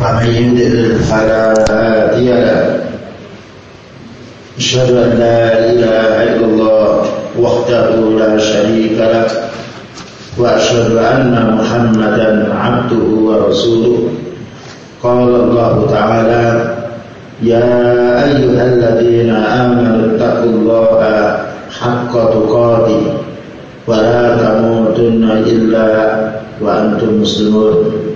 ومن يضلل فلا هادي له. أشهد أن لا إله إلا الله وحده لا شريك له وأشهد أن محمدا عبده ورسوله. قال الله تعالى يا أيها الذين آمنوا اتقوا الله حق تقاته ولا تموتن إلا وأنتم مسلمون.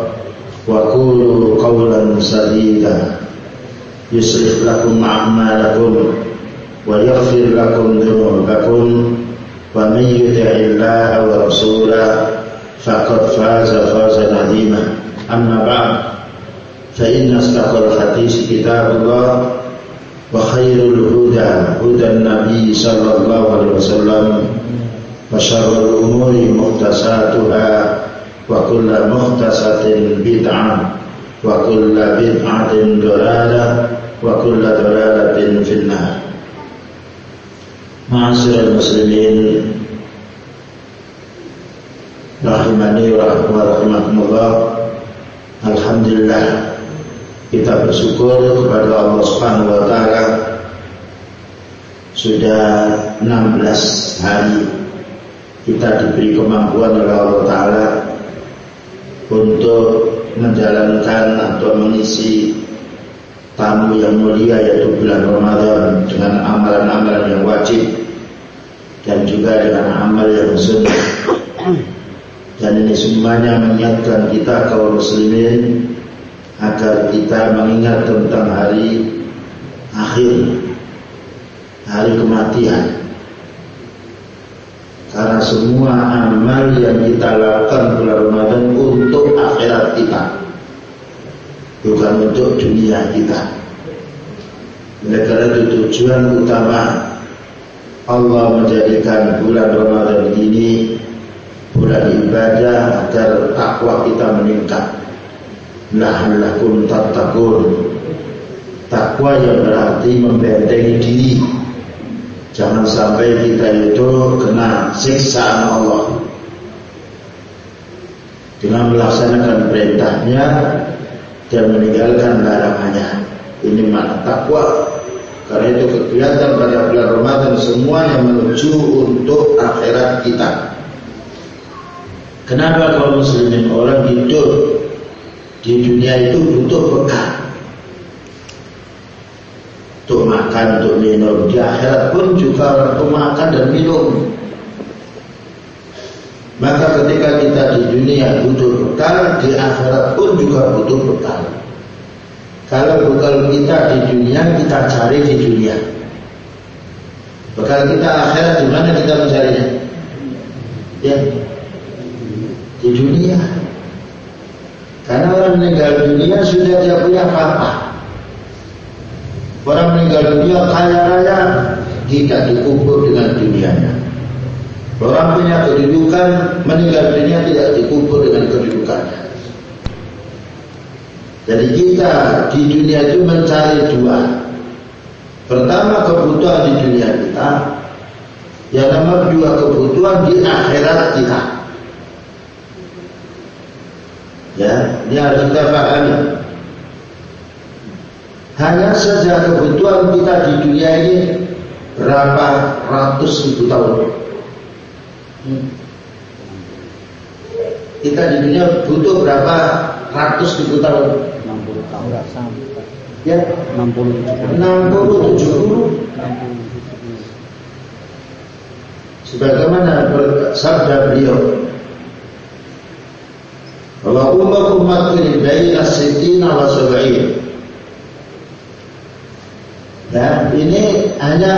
وقولوا قولا سديدا. يصلح لكم أعمالكم ويغفر لكم ذنوبكم. ومن يطع الله ورسوله فقد فاز فوزا عظيما. أما بعد فإن أصدق الحديث كتاب الله وخير الهدى هدى النبي صلى الله عليه وسلم وشر الأمور محدثاتها وكل مختصة بدعة وكل بدعة ضلالة وكل ضلالة في النار معاشر المسلمين rahimani wa rahimakumullah Alhamdulillah kita bersyukur kepada Allah Subhanahu wa taala sudah 16 hari kita diberi kemampuan oleh Allah taala untuk menjalankan atau mengisi tamu yang mulia yaitu bulan Ramadan dengan amalan-amalan yang wajib dan juga dengan amal yang sunnah. Dan ini semuanya mengingatkan kita kaum muslimin agar kita mengingat tentang hari akhir hari kematian karena semua amal yang kita lakukan bulan Ramadan untuk akhirat kita. Bukan untuk dunia kita. Oleh karena itu tujuan utama Allah menjadikan bulan Ramadan ini Bulan ibadah agar takwa kita meningkat. Lahallakum tattaqun. Takwa yang berarti membentengi diri Jangan sampai kita itu kena siksaan Allah. Dengan melaksanakan perintahnya Dan meninggalkan larangannya. Ini makna takwa. Karena itu kegiatan pada bulan Ramadan Semuanya menuju untuk akhirat kita. Kenapa kalau muslimin orang hidup Di dunia itu butuh bekal untuk makan, untuk minum. Di akhirat pun juga untuk makan dan minum. Maka ketika kita di dunia butuh bekal, di akhirat pun juga butuh bekal. Kalau bekal kita di dunia, kita cari di dunia. Bekal kita akhirat di mana kita mencarinya? Ya, di dunia. Karena orang meninggal dunia sudah tidak punya apa-apa. Orang meninggal dunia kaya raya tidak dikubur dengan dunianya. Orang punya kedudukan meninggal dunia tidak dikubur dengan kedudukannya. Jadi kita di dunia itu mencari dua. Pertama kebutuhan di dunia kita, yang nomor dua kebutuhan di akhirat kita. Ya, ini harus kita pahami. Hanya saja kebutuhan kita di dunia ini berapa ratus ribu tahun. Hmm. Kita di dunia butuh berapa ratus ribu tahun? 60 tahun. Ya, 60 70. 60 70. Sebagaimana sabda beliau, "Wa ummakum makin baina 60 wa 70." Ya, ini hanya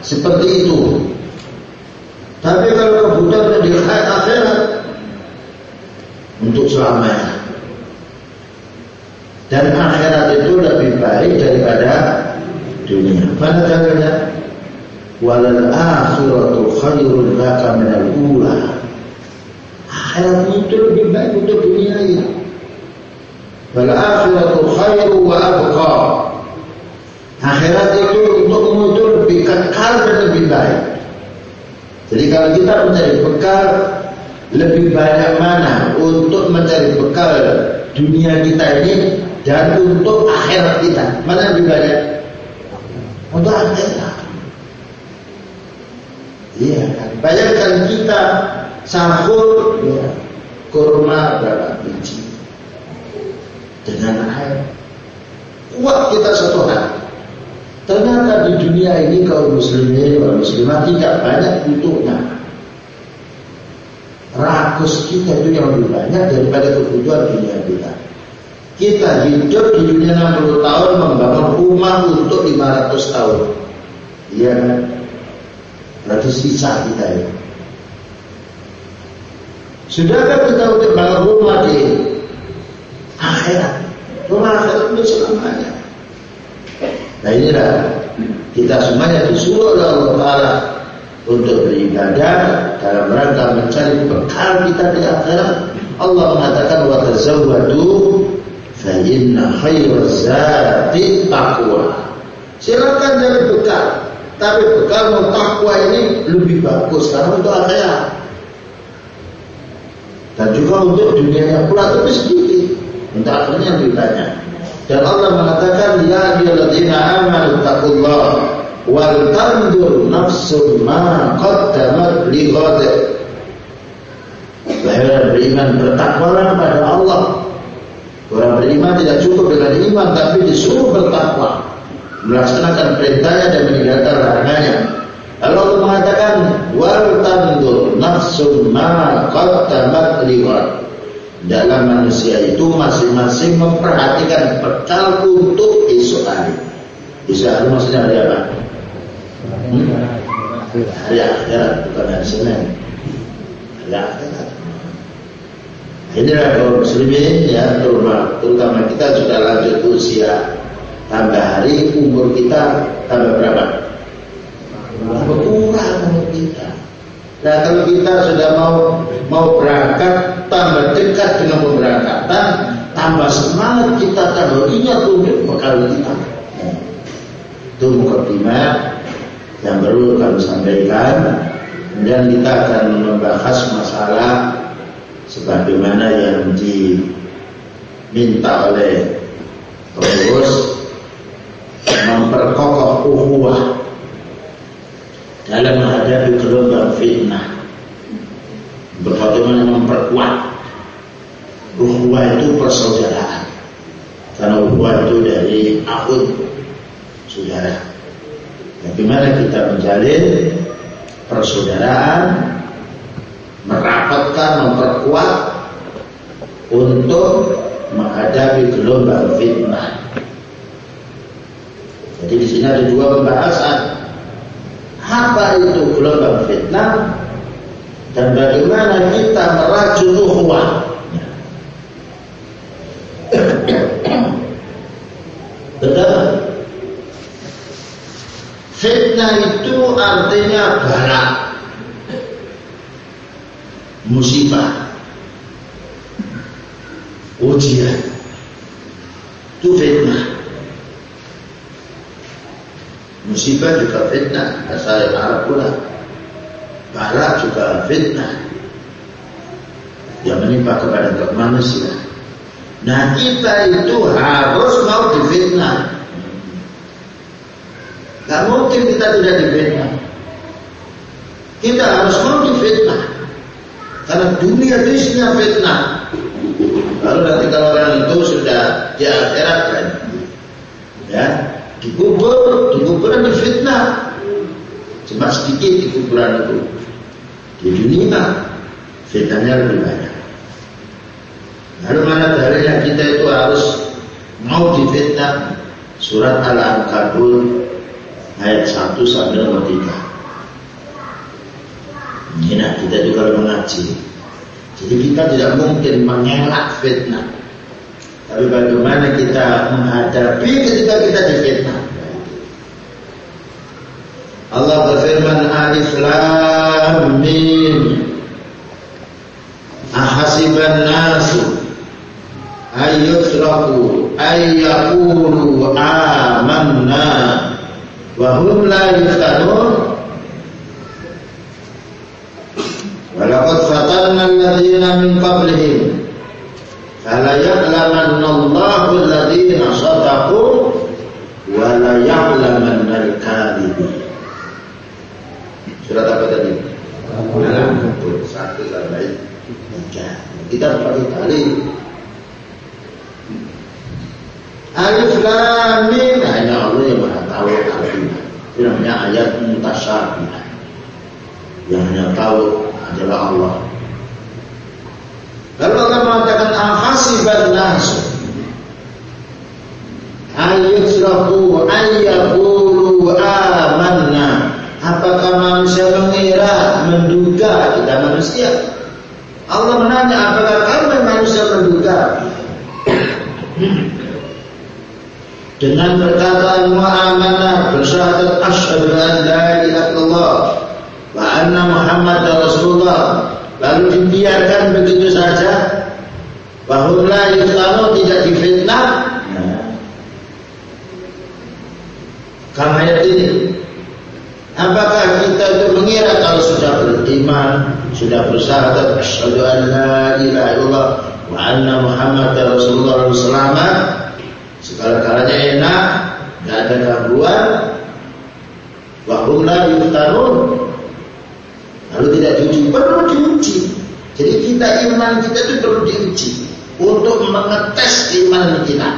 seperti itu. Tapi kalau kebutuhan pendidikan akhirat untuk selamanya. Dan akhirat itu lebih baik daripada dunia. Mana dalilnya? Walal akhiratu khairun laka minal ula. Akhirat itu lebih baik untuk dunia ini. Wal akhiratu khairu wa abqa. Akhirat itu untukmu itu lebih kekal dan lebih baik. Jadi kalau kita mencari bekal lebih banyak mana untuk mencari bekal dunia kita ini dan untuk akhirat kita. Mana lebih banyak? Untuk akhirat. Iya kan. Bayangkan kita sahur ya, kurma berapa biji dengan air. Kuat kita satu hari. Ternyata di dunia ini kaum muslimin orang muslimah tidak banyak butuhnya. Rakus kita itu yang lebih banyak daripada kebutuhan dunia kita. Kita hidup di dunia 60 tahun membangun rumah untuk 500 tahun. Iya kan? Berarti sisa kita ya. Sudahkah kita untuk bangun rumah di akhirat? Rumah akhirat itu selamanya. Nah inilah kita semuanya disuruh oleh Allah Taala untuk beribadah dalam rangka mencari bekal kita di akhirat. Allah mengatakan wa tazawwadu fa inna khairaz zati taqwa. Silakan cari bekal, tapi bekal takwa ini lebih bagus karena untuk akhirat. Dan juga untuk dunia yang pula tapi sedikit, untuk akhirnya lebih banyak. Dan Allah mengatakan ya ayyuhalladzina amanu taqullaha wal tandur nafsun ma qaddamat lighad. Wahai beriman bertakwalah kepada Allah Orang beriman tidak cukup dengan iman tapi disuruh bertakwa, melaksanakan perintahnya dan meninggalkan larangannya. Allah mengatakan wal tandur nafsun ma qaddamat liwat. Dalam manusia itu masing-masing memperhatikan bekal untuk esok hari. Esok hari maksudnya hari apa? Hmm? Hari akhirat bukan hari Senin. Hari akhirat. Inilah kaum muslimin ya terutama, terutama kita sudah lanjut usia tambah hari umur kita tambah berapa? Berkurang umur kita. Nah kalau kita sudah mau mau berangkat tambah dekat dengan pemberangkatan tambah semangat kita tambah ingat untuk bekal kita. Itu mukadimah yang perlu kami sampaikan. Kemudian kita akan membahas masalah sebagaimana yang diminta oleh pengurus memperkokoh ukhuwah dalam menghadapi gelombang fitnah bagaimana memperkuat ukhuwah itu persaudaraan karena ukhuwah itu dari akun saudara bagaimana kita menjalin persaudaraan merapatkan, memperkuat untuk menghadapi gelombang fitnah. Jadi di sini ada dua pembahasan. Apa itu gelombang fitnah? Dan bagaimana kita merajut ukhuwah? Betul? Fitnah itu artinya balak musibah. Ujian. Itu fitnah musibah juga fitnah asal Arab pula. Bala juga fitnah. Yang menimpa kepada manusia. Nah kita itu harus mau difitnah. Gak mungkin kita tidak difitnah. Kita harus mau difitnah. Karena dunia itu isinya fitnah. Lalu nanti kalau orang itu sudah di akhirat kan, ya dikubur di kuburan difitnah cuma sedikit di kuburan itu di dunia fitnahnya lebih banyak. Lalu mana dalilnya kita itu harus mau difitnah? Surat al-ankabut ayat 1 sampai nomor 3 ini nah kita juga mengaji. Jadi kita tidak mungkin mengelak fitnah tapi bagaimana kita menghadapi ketika kita difitnah? Allah berfirman Alif Lam Mim. Ahasiban nasu ayyutraku ayyakulu amanna wa hum la yuftanun. Walaqad fatanna alladhina min qablihim Fala ya'lamanna Allahu alladziina shadaqu wa la ya'lamanna al-kadhibin. Surat apa tadi? Dalam satu sampai tiga. Kita pakai kali. Alif Lam Mim hanya Allah yang maha tahu artinya. Itu namanya ayat mutasyabih. Yang hanya tahu adalah Allah. Lalu Allah mengatakan ahasiban nas. Ayyusrafu ayyaqulu amanna. Apakah manusia mengira menduga kita manusia? Allah menanya apakah kamu manusia menduga? Dengan perkataan mu'amanah bersyahadat asyhadu an la ilaha illallah wa anna muhammad rasulullah lalu dibiarkan begitu saja. Bahwa yuslamu tidak difitnah karena ayat ini. Apakah kita itu mengira kalau sudah beriman sudah bersyahadat asyhadu an la ilaha illallah wa anna muhammadar rasulullah selamat segala-galanya enak tidak ada gangguan wa hum la yuftarun Lalu tidak diuji, perlu diuji. Jadi kita iman kita itu perlu diuji untuk mengetes iman kita.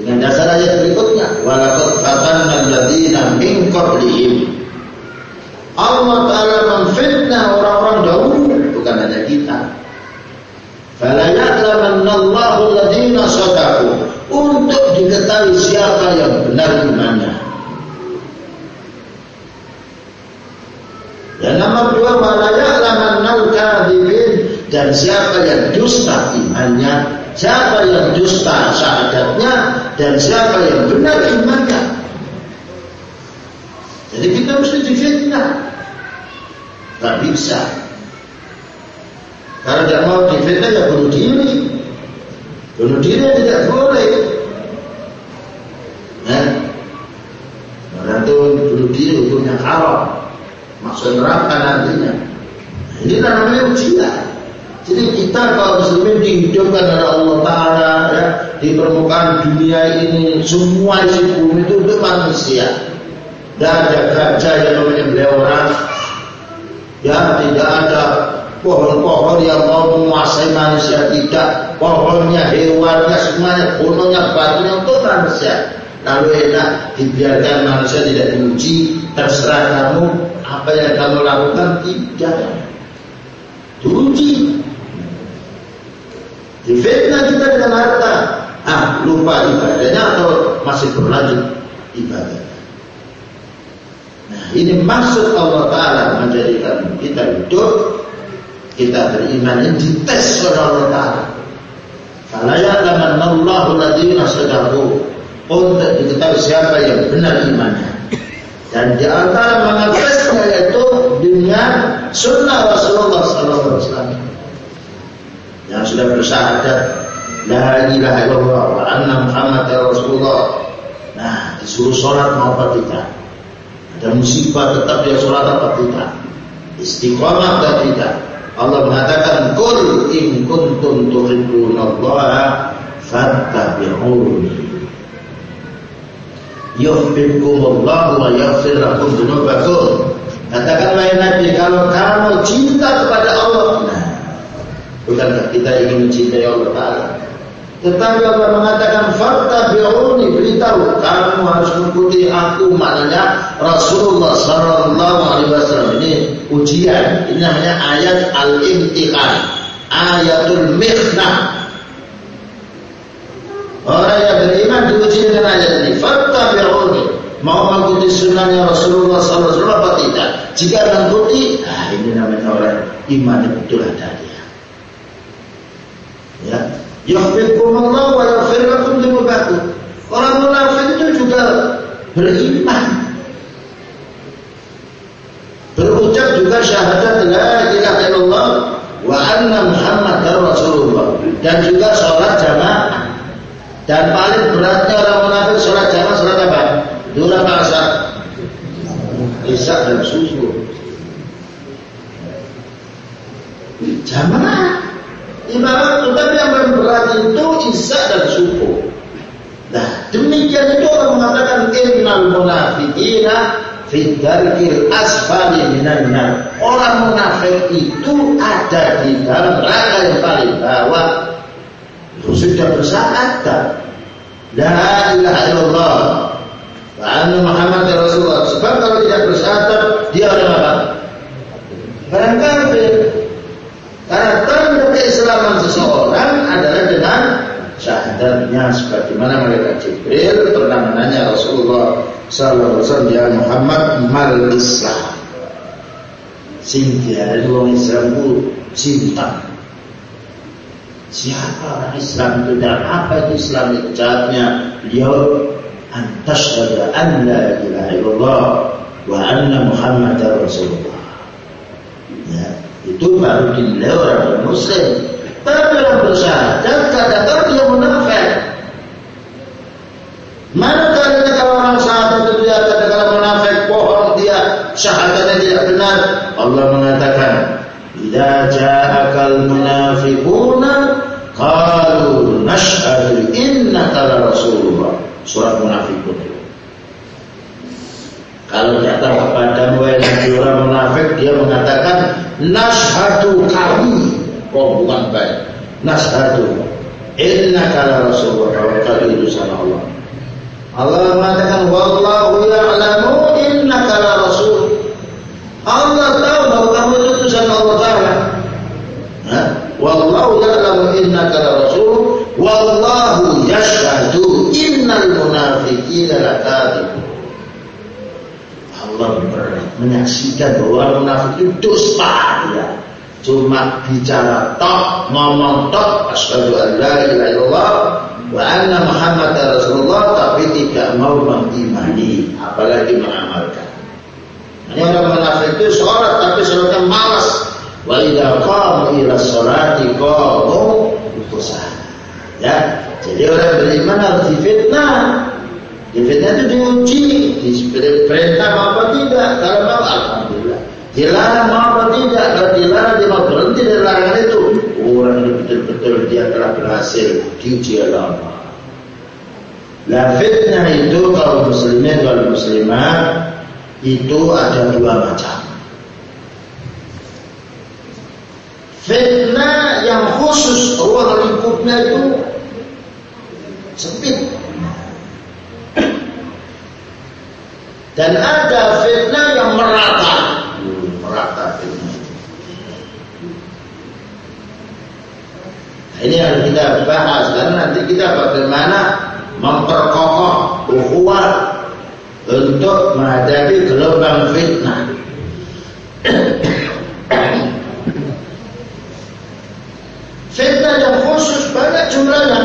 Dengan dasar ayat berikutnya, walaqad fatanna alladziina min qablihim. Allah Ta'ala memfitnah orang-orang dahulu, bukan hanya kita. Fala ya'lamanna Allahu alladziina shadaqu untuk diketahui siapa yang benar imannya. Dan nomor dua malaya'laman kadhibin dan siapa yang dusta imannya, siapa yang dusta syahadatnya, dan siapa yang benar imannya. Jadi kita mesti difitnah. Tak bisa. Kalau tidak mau difitnah ya bunuh diri. Bunuh diri tidak boleh. Nah, orang itu bunuh diri hukumnya haram masuk neraka nantinya. Nah, ini namanya ujian. Jadi kita kalau muslimin dihidupkan oleh Allah Ta'ala ya, di permukaan dunia ini semua isi bumi itu untuk manusia. Tidak ada gajah yang namanya beliau. Ya tidak ada pohon-pohon yang mau menguasai manusia tidak. Pohonnya, hewannya, semuanya, gunungnya, batunya untuk manusia. Lalu enak dibiarkan manusia tidak diuji, terserah kamu apa yang kamu lakukan tidak diuji. Difitnah kita dengan harta, ah lupa ibadahnya atau masih berlanjut ibadah. Nah ini maksud Allah Taala menjadikan kita hidup, kita beriman ini dites oleh Allah Taala. Fala ya'lamanna Allahu alladziina sadaqu untuk diketahui siapa yang benar imannya. Dan di antara mengatesnya yaitu dengan sunnah Rasulullah SAW yang sudah bersyahadat la ilaha illallah wa anna Muhammad Rasulullah. Nah, disuruh sholat mau apa tidak? Ada musibah tetap dia sholat apa tidak? Istiqomah atau tidak? Allah mengatakan kul in kuntum tuhibbunallaha fattabi'uni yuhibbukumullah wa yaghfir lakum dzunubakum. Katakan wahai Nabi, kalau kamu cinta kepada Allah, nah, bukankah kita ingin mencintai Allah Taala? Tetapi Allah mengatakan fattabi'uni beritahu kamu harus mengikuti aku maknanya Rasulullah sallallahu alaihi wasallam ini ujian ini namanya ayat al-imtihan ayatul mihnah Orang yang beriman diuji dengan ayat ini fattabi'uni mau mengikuti sunnahnya Rasulullah wasallam apa tidak jika mengikuti ah ini namanya orang iman betul ada dia ya Yahfikumullah wa yaghfir lakum dzunubakum. Orang munafik itu juga beriman. Berucap juga syahadat la ilaha illallah wa anna Muhammadar Rasulullah dan juga sholat jamaah. Dan paling beratnya orang munafik sholat jamaah sholat apa? Dua rakaat. Isya dan subuh. Jamaah Ibarat tetapi yang paling berat itu isya dan subuh. Nah, demikian itu orang mengatakan innal munafiqina fi darkil asfali minan. Orang munafik itu ada di dalam neraka yang paling bawah. Sudah bersyahadat. La ilaha illallah wa anna Muhammad Rasulullah. Sebab kalau tidak bersyahadat dia orang apa? Orang kafir. Karena tanda keislaman seseorang adalah dengan syahadatnya sebagaimana mereka Jibril pernah menanya Rasulullah sallallahu alaihi wasallam ya Muhammad mal Islam. Sing Islam cinta. Siapa orang Islam itu dan apa itu Islam itu jawabnya beliau antasyhadu an la ilaha illallah wa anna Muhammadar Rasulullah. Ya, itu baru dinilai orang muslim. Tapi orang bersyahadat kadang-kadang dia munafik. Mana kadang kalau orang syahadat itu dia kadang-kadang munafik pohon dia syahadatnya tidak benar? Allah mengatakan idza ja'akal munafiquna qalu nashhadu innaka la rasulullah. Surat munafikun. Kalau datang kepada wahai orang munafik dia mengatakan nashhadu kami. Oh bukan baik. Nashhadu inna kala rasulullah. Kalau itu sama Allah. Allah mengatakan wallahu ya'lamu inna kala rasul. Allah tahu bahwa kamu itu utusan Allah Taala wallahu ya'lamu inna kala rasul wallahu yashhadu innal munafiqina lakadzibun Allah menyaksikan bahwa munafik itu dusta ya. Cuma bicara tok, ngomong tok, asyhadu an la ilaha illallah wa anna Muhammad Rasulullah tapi tidak mau mengimani, apalagi mengamalkan. Ini orang munafik itu sholat tapi sholatnya malas. Wa idza qamu ila sholati qamu. Ya, jadi orang beriman harus difitnah. Difitnah itu diuji, diperintah apa tidak. Kalau mau alhamdulillah. Dilarang mau apa tidak. Kalau dilarang dia mau berhenti dari larangan itu. Orang itu betul-betul dia telah berhasil diuji Allah. Nah fitnah itu kalau muslimin kalau muslimah itu ada dua macam. Fitnah yang khusus Allah lingkupnya itu sempit Dan ada fitnah yang merata. Merata fitnah. Nah, ini yang kita bahas karena nanti kita bagaimana memperkokoh ukhuwah untuk menghadapi gelombang fitnah. fitnah yang khusus banyak jumlahnya.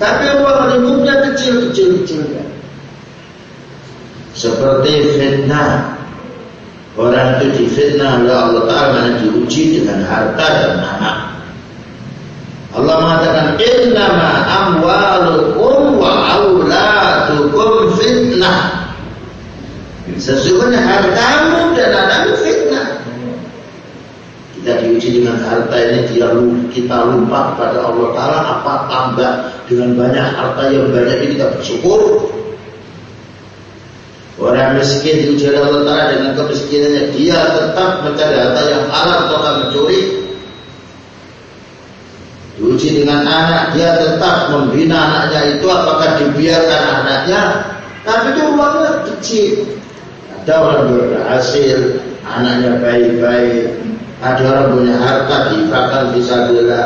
Tapi ruang lingkupnya kecil-kecil-kecilnya. Seperti fitnah. Orang itu difitnah oleh Allah Ta'ala diuji dengan harta dan anak. Allah mengatakan innama amwalukum wa fitnah. Sesungguhnya hartamu dan anakmu fitnah. Kita diuji dengan harta ini dia kita lupa kepada Allah Taala apa tambah dengan banyak harta yang banyak ini kita bersyukur. Orang miskin diuji Taala dengan kemiskinannya dia tetap mencari harta yang halal atau mencuri. diuji dengan anak dia tetap membina anaknya itu apakah dibiarkan anaknya tapi itu uangnya kecil ada orang berhasil anaknya baik-baik ada orang punya harta diinfakkan bisa bila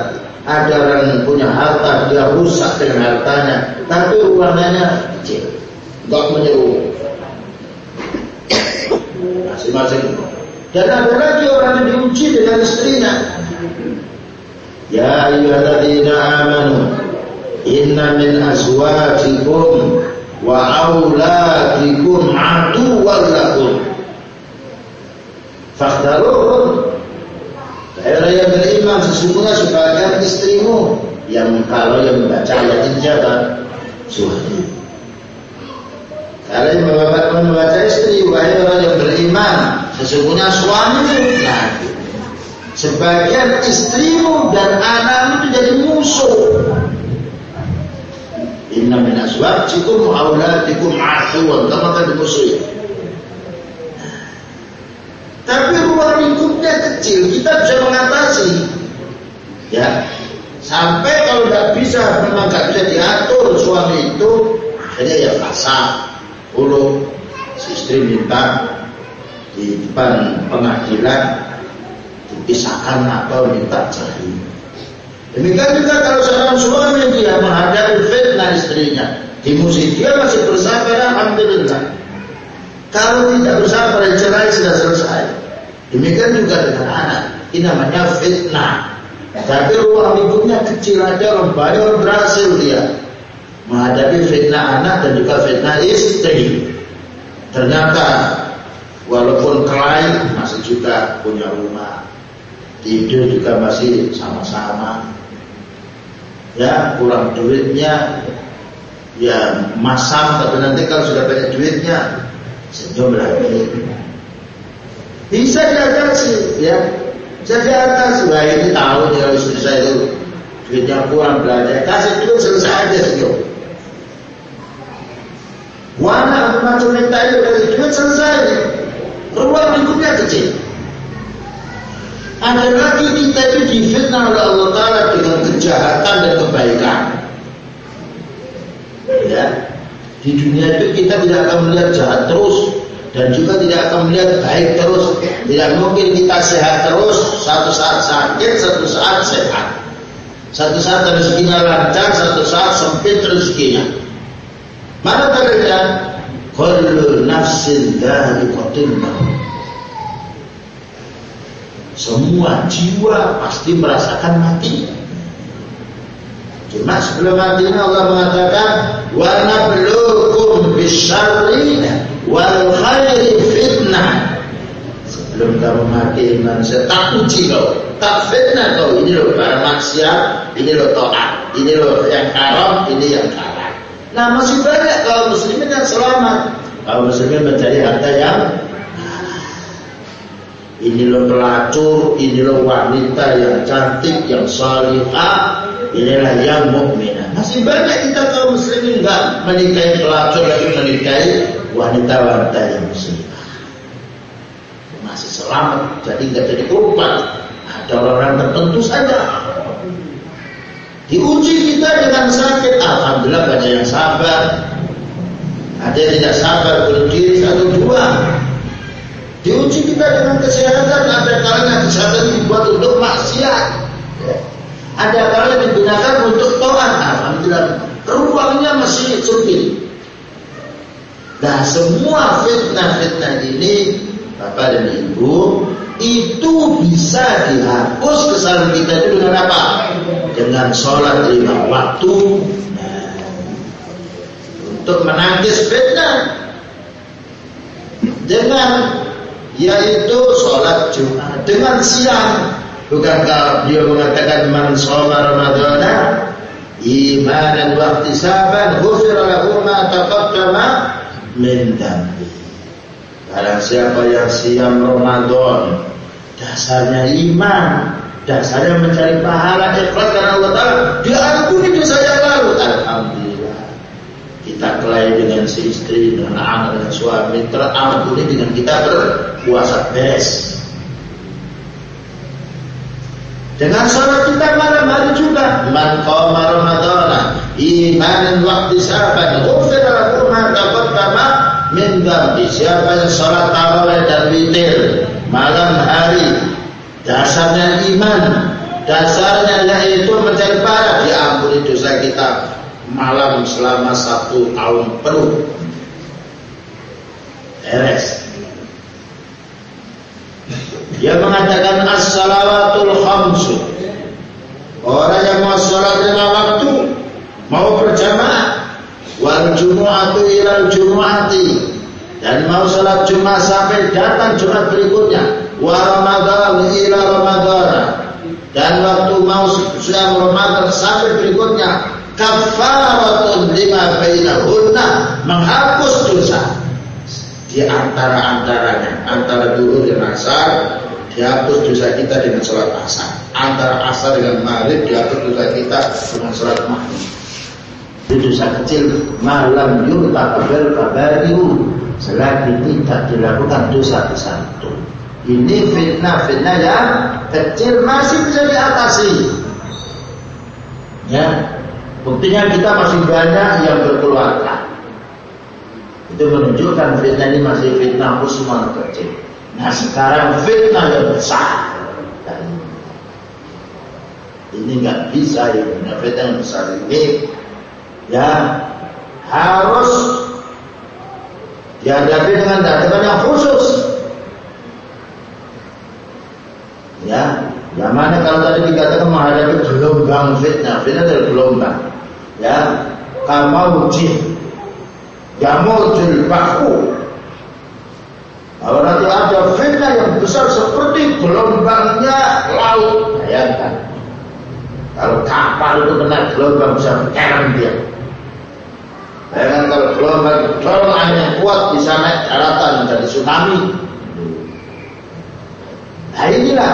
ada orang punya harta dia rusak dengan hartanya tapi uangnya kecil. Nggak menyeru masing-masing. Dan ada lagi orang yang diuji dengan istrinya. Ya ayyuhalladzina amanu Inna min azwajikum Wa awladikum aduwwan lakum. Fakhdaruhum Daerah yang beriman sesungguhnya sebagian istrimu yang kalau yang membaca ayat ini siapa? Suami. Kalau yang membaca istri, wahai orang yang beriman, sesungguhnya suamimu. Nah, Sebagian istrimu dan anakmu itu jadi musuh. Inna min azwajikum wa auladikum aduwan. Kamu akan dimusuhi. Tapi ruang lingkupnya kecil, kita bisa mengatasi. Ya, sampai kalau tidak bisa, memang tidak bisa diatur suami itu, akhirnya ya pasang, ulu, si istri minta di depan pengadilan dipisahkan atau minta cerai. Demikian juga kalau seorang suami dia menghadapi fitnah istrinya, di musim dia masih bersabar, alhamdulillah. Kalau tidak bersabar, cerai sudah selesai. Demikian juga dengan anak. Ini namanya fitnah. Tapi ruang lingkupnya kecil aja orang berhasil dia menghadapi fitnah anak dan juga fitnah istri. Ternyata walaupun kelain masih juga punya rumah, tidur juga masih sama-sama ya kurang duitnya ya masam tapi nanti kalau sudah banyak duitnya senyum lagi bisa diatasi ya. Bisa diatasi wah ini tahu kalau istri saya itu duitnya kurang kasih duit selesai aja senyum Wana macam minta itu kasih duit selesai ruang lingkupnya kecil. Ada lagi kita itu difitnah oleh Allah Ta'ala dengan kejahatan dan kebaikan. Ya. Di dunia itu kita tidak akan melihat jahat terus dan juga tidak akan melihat baik terus. Tidak mungkin kita sehat terus, satu saat sakit, satu saat sehat. Satu saat rezekinya lancar, satu saat sempit rezekinya. Mana tadinya? Kullu nafsin dari maut. Semua jiwa pasti merasakan mati. Cuma sebelum mati Allah mengatakan wa nabluukum bisyarri wal khairi fitnah. Sebelum kamu mati iman saya tak uji kau, tak fitnah kau. Ini loh barang maksiat, ini loh taat, ini loh yang haram, ini yang halal. Nah masih banyak kaum muslimin yang selamat. Kaum muslimin mencari harta yang ini loh pelacur, ini loh wanita yang cantik, yang salihah, inilah yang mukminah. Masih banyak kita kaum muslimin enggak menikahi pelacur lagi menikahi wanita-wanita yang muslimah. Masih selamat, jadi enggak jadi korban. Ada orang-orang tertentu saja. Diuji kita dengan sakit, alhamdulillah banyak yang sabar. Ada yang tidak sabar berdiri satu dua, Diuji kita dengan kesehatan, ada kalanya kesehatan dibuat untuk maksiat. Ada kalanya digunakan untuk to'at. Alhamdulillah, ruangnya masih sempit. Nah, semua fitnah-fitnah ini, Bapak dan Ibu, itu bisa dihapus kesalahan kita itu dengan apa? Dengan sholat lima waktu. Nah, untuk menangkis fitnah. Dengan yaitu sholat Jumat dengan siang. Bukankah beliau mengatakan man shoma Ramadana imanan wa ihtisaban ghufira lahu ma taqaddama min dambi. Barang siapa yang siam Ramadan dasarnya iman, dasarnya mencari pahala ikhlas karena Allah Taala, diampuni dosa yang lalu. Alhamdulillah kita kelahi dengan si istri, dengan anak, dengan suami, terampuni dengan kita berpuasa bes. Dengan sholat kita malam hari juga. Man qama Ramadan imanan wa ihtisaban ghufira lahu ma taqaddama min dhanbi. Siapa yang sholat tarawih dan witir malam hari dasarnya iman, dasarnya yaitu mencari pahala diampuni dosa kita malam selama satu tahun penuh. Beres. Dia mengatakan as-salawatul khamsu. Orang yang mau sholat lima waktu, mau berjamaah, wal jumu'atu ilal jumu'ati. Dan mau sholat Jumat sampai datang Jumat berikutnya. Wa Ramadan ila Ramadan. Dan waktu mau siang Ramadan sampai berikutnya. Kafaratun lima bainahunna. Menghapus dosa. Di antara-antaranya. Antara dulu dan asar dihapus dosa kita dengan sholat asar antara asar dengan maghrib dihapus dosa kita dengan sholat maghrib itu dosa kecil malam yurta kabel kabariu selagi tidak dilakukan dosa besar itu ini fitnah-fitnah yang kecil masih bisa diatasi ya buktinya kita masih banyak yang berkeluarga itu menunjukkan fitnah ini masih fitnah usman kecil Nah sekarang fitnah yang besar. Dan ini nggak bisa ya, fitnah yang besar ini ya harus dihadapi dengan tindakan yang khusus. Ya, yang mana kalau tadi dikatakan menghadapi gelombang fitnah, fitnah dari gelombang. Ya, kamau jin, jamujul bahu, kalau nanti ada fitnah yang besar seperti gelombangnya laut, bayangkan. Kalau kapal itu kena gelombang bisa keren dia. Bayangkan kalau gelombang gelombangnya kuat bisa naik daratan menjadi tsunami. Nah inilah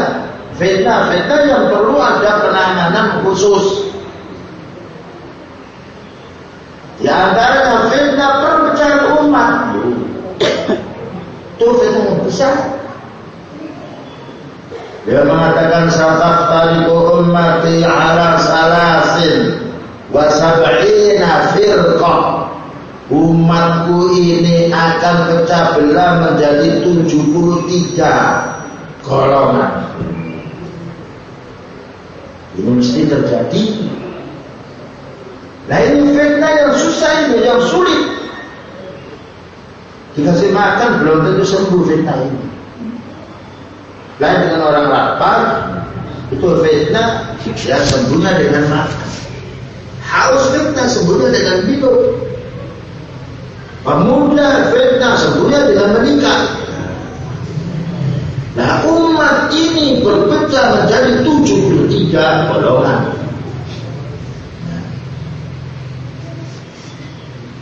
fitnah-fitnah yang perlu ada penanganan khusus. Di antaranya fitnah perpecahan umat itu fitnah yang besar. Dia mengatakan sataftariqu ummati ala salasin wa sab'ina firqah. Umatku ini akan pecah belah menjadi 73 golongan. Ini mesti terjadi. Nah ini fitnah yang susah ini, yang sulit. Dikasih makan belum tentu sembuh fitnah ini. Lain dengan orang lapar, itu fitnah ya sembuhnya dengan makan. Haus fitnah sembuhnya dengan minum. Pemuda fitnah sembuhnya dengan menikah. Nah umat ini berpecah menjadi 73 golongan.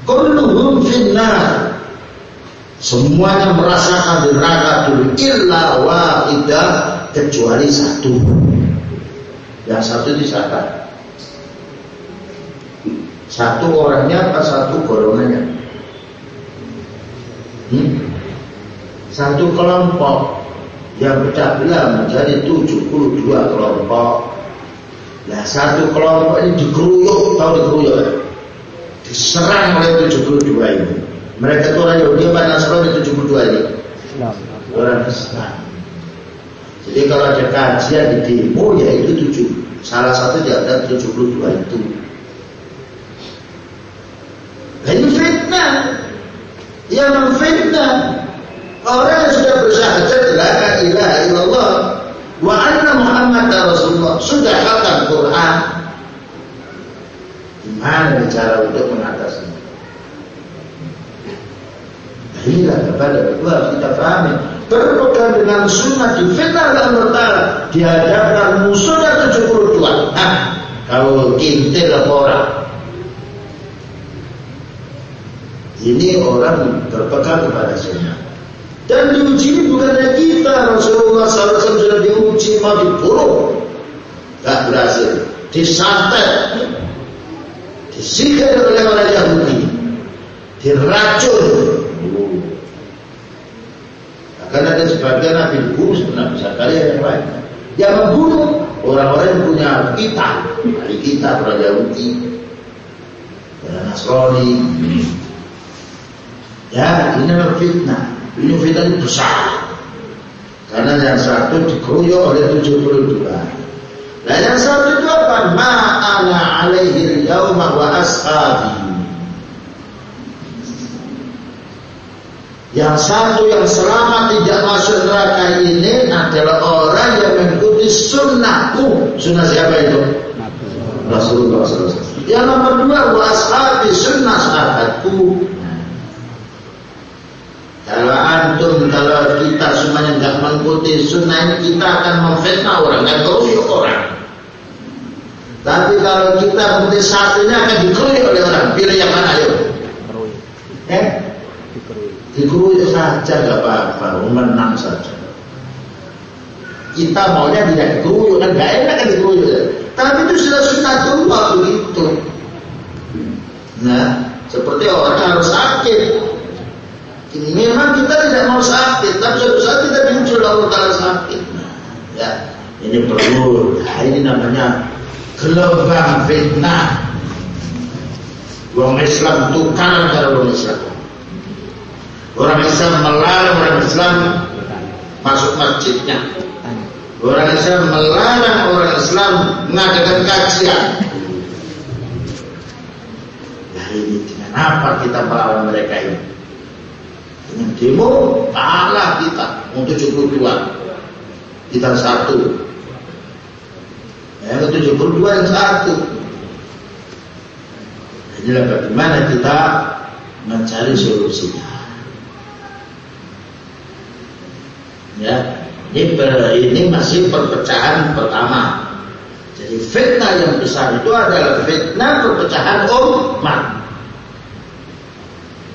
Kulluhum finnar Semuanya merasakan neraka dulu illa wahidah kecuali satu. Yang satu disahkan. Satu orangnya apa satu golongannya? Hmm? Satu kelompok yang pecah belah menjadi 72 kelompok. Nah satu kelompok ini dikeruyuk, tahu dikeruyuk ya? Diserang oleh 72 ini. Mereka itu orang Yahudi apa Nasrani 72 ini? Islam. Orang Islam. Jadi kalau ada kajian di demo ya itu tujuh. Salah satu di antara 72 itu. Nah, ini fitnah. Yang memfitnah orang yang sudah bersyahadat la ilaha illallah wa anna Muhammad Rasulullah sudah khatam Quran. Gimana cara untuk mengatasinya? Inilah kepada kedua kita pahami berpegang dengan sunnah di fitnah dan bertala dihadapkan musuhnya 72 nah kalau kintil orang. Ini orang berpegang kepada sunnah. Dan diuji bukannya kita Rasulullah SAW sudah diuji mau dibunuh tak berhasil. Disantet disihir oleh orang Yahudi diracun karena ada sebagian Nabi dibunuh sebenarnya bisa kali yang lain. Yang membunuh orang-orang yang punya kita, dari kita para Yahudi, para Nasrani. Ya, ini adalah fitnah. Ini fitnah ini besar. Karena yang satu dikeroyok oleh 72. Nah yang satu itu apa? Ma'ana alaihi yauma wa ashabi. Yang satu yang selamat tidak masuk neraka ini adalah orang yang mengikuti sunnahku. Sunnah siapa itu? Rasulullah SAW. Yang nomor dua, wa ashabi sunnah sahabatku. Kalau antum, kalau kita semuanya tidak mengikuti sunnah ini, kita akan memfitnah orang, dan keroyok orang. Tapi kalau kita mengikuti satunya akan dikeroyok oleh orang. Pilih yang mana yuk? Eh? Dikeroyok saja, gak apa-apa, menang saja. Kita maunya tidak dikeroyok, kan gak enak kan dikeroyok. Tapi itu sudah sunnah Allah begitu. Nah, seperti orang harus sakit, Memang kita tidak mau sakit, tapi suatu saat kita muncul Allah Taala sakit. Ya, ini perlu. Nah, ini namanya gelombang fitnah. Orang Islam tukar kalau orang Islam. Orang Islam melarang orang Islam masuk masjidnya. Orang Islam melarang orang Islam mengadakan kajian. Nah ini dengan apa kita melawan mereka ini? Dengan demo kalah kita untuk 72 kita satu yang ke 72 yang satu inilah bagaimana kita mencari solusinya ya ini, ber, ini masih perpecahan pertama jadi fitnah yang besar itu adalah fitnah perpecahan umat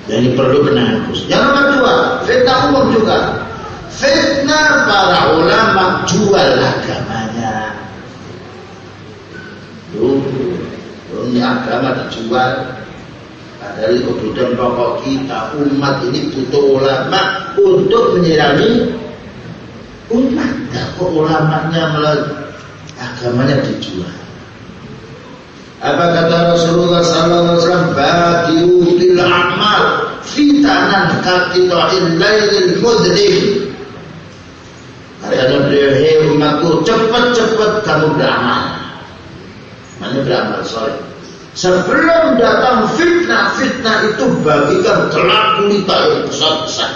jadi perlu penanganan khusus. Yang nomor dua, fitnah umum juga. Fitnah para ulama jual agamanya. Tuh, ini agama dijual. Padahal kebutuhan pokok kita umat ini butuh ulama untuk menyirami umat. Nah, kok ulamanya malah agamanya dijual. Apa kata Rasulullah sallallahu alaihi wasallam? Badiu bil a'mal fitanan qatita'il lailil mudlim. Kata beliau, hei umatku, cepat-cepat kamu beramal. Mana beramal soleh. Sebelum datang fitnah, fitnah itu bagikan gelap gulita yang besar-besar.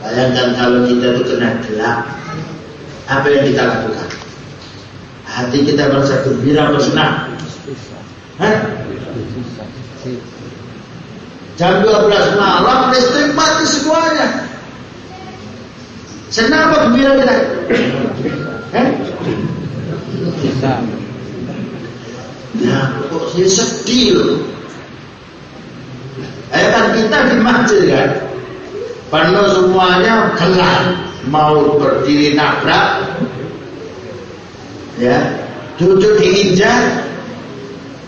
Bayangkan kalau kita itu kena gelap, apa yang kita lakukan? Hati kita merasa gembira, bersenang. Hah? Jam 12 malam listrik mati semuanya. Senang apa gembira kita? Hah? Nah, kok saya sedih loh. Eh kan kita di masjid kan, penuh semuanya gelap, mau berdiri nabrak, ya, duduk diinjak,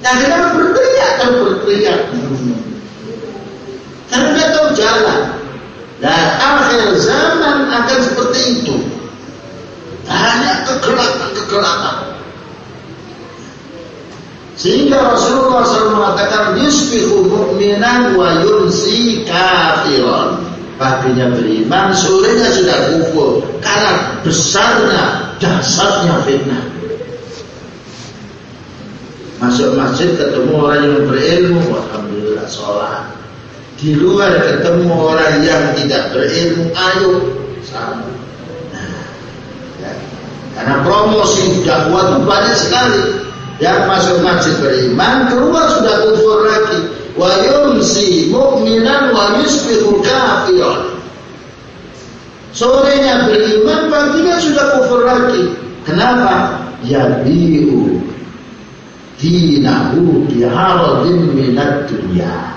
Nah kita berteriak kan berteriak. Karena dia tahu jalan. Dan akhir zaman akan seperti itu. Hanya kegelapan-kegelapan. Sehingga Rasulullah SAW mengatakan yusbihu mu'minan wa yunsi kafiran. Paginya beriman, sorenya sudah kufur karena besarnya dasarnya fitnah masuk masjid ketemu orang yang berilmu alhamdulillah sholat di luar ketemu orang yang tidak berilmu ayo sama nah, ya. karena promosi dakwah itu banyak sekali yang masuk masjid beriman keluar sudah kufur lagi. Wa yumsi mu'minan wa yusbihu kafiran sorenya beriman paginya sudah kufur lagi. Kenapa? Yabiu dinahu biharadin minat dunia.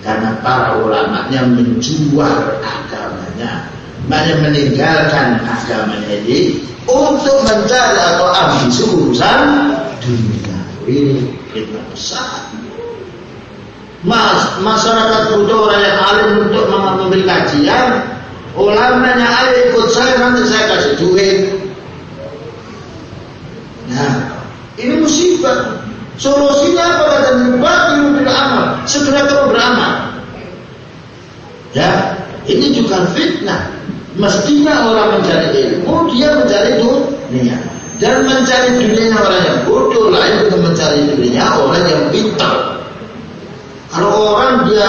Karena para ulamanya menjual agamanya banyak meninggalkan agamanya ini untuk mencari atau ambisi urusan dunia ini kita besar Mas, masyarakat butuh orang yang alim untuk mengambil kajian ulamanya ayo ikut saya nanti saya kasih duit nah musibah. Solusinya apa kata Badilu bil amal. Segera kamu beramal. Ya, ini juga fitnah. Mestinya orang mencari ilmu, dia mencari dunia. Dan mencari dunia orang yang bodoh lain dengan mencari dunia orang yang pintar. Kalau orang dia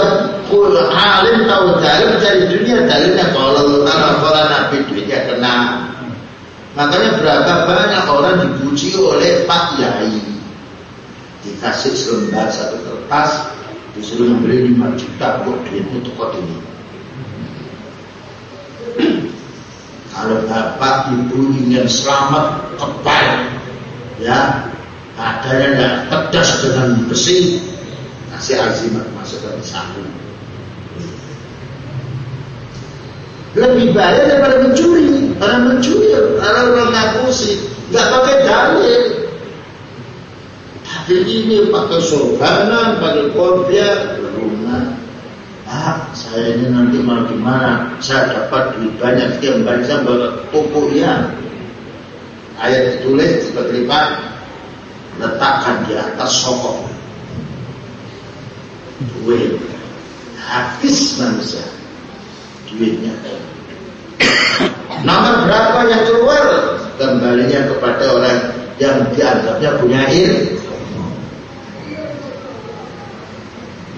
alim tahu dalil mencari dunia dalilnya kalau kalau kalau nabi dunia kena. Makanya berapa banyak orang dipuji oleh Pak Yai dikasih selembar satu kertas disuruh membeli 5 juta untuk duitmu untuk ini kalau bapak ibu ingin selamat kebal. Ya adanya tidak pedas dengan besi kasih azimat masuk ke saku lebih baik daripada mencuri. Orang mencuri orang orang ngapusi nggak pakai dalil. Tapi ini pakai sorbanan pakai kopiah rumah ah saya ini nanti mau gimana? Saya dapat duit banyak sekian baca bawa toko ya ayat ditulis sebagai lipat letakkan di atas sokok duit. Habis manusia. Duitnya. Nomor berapa yang keluar? Kembalinya kepada orang yang dianggapnya punya ilmu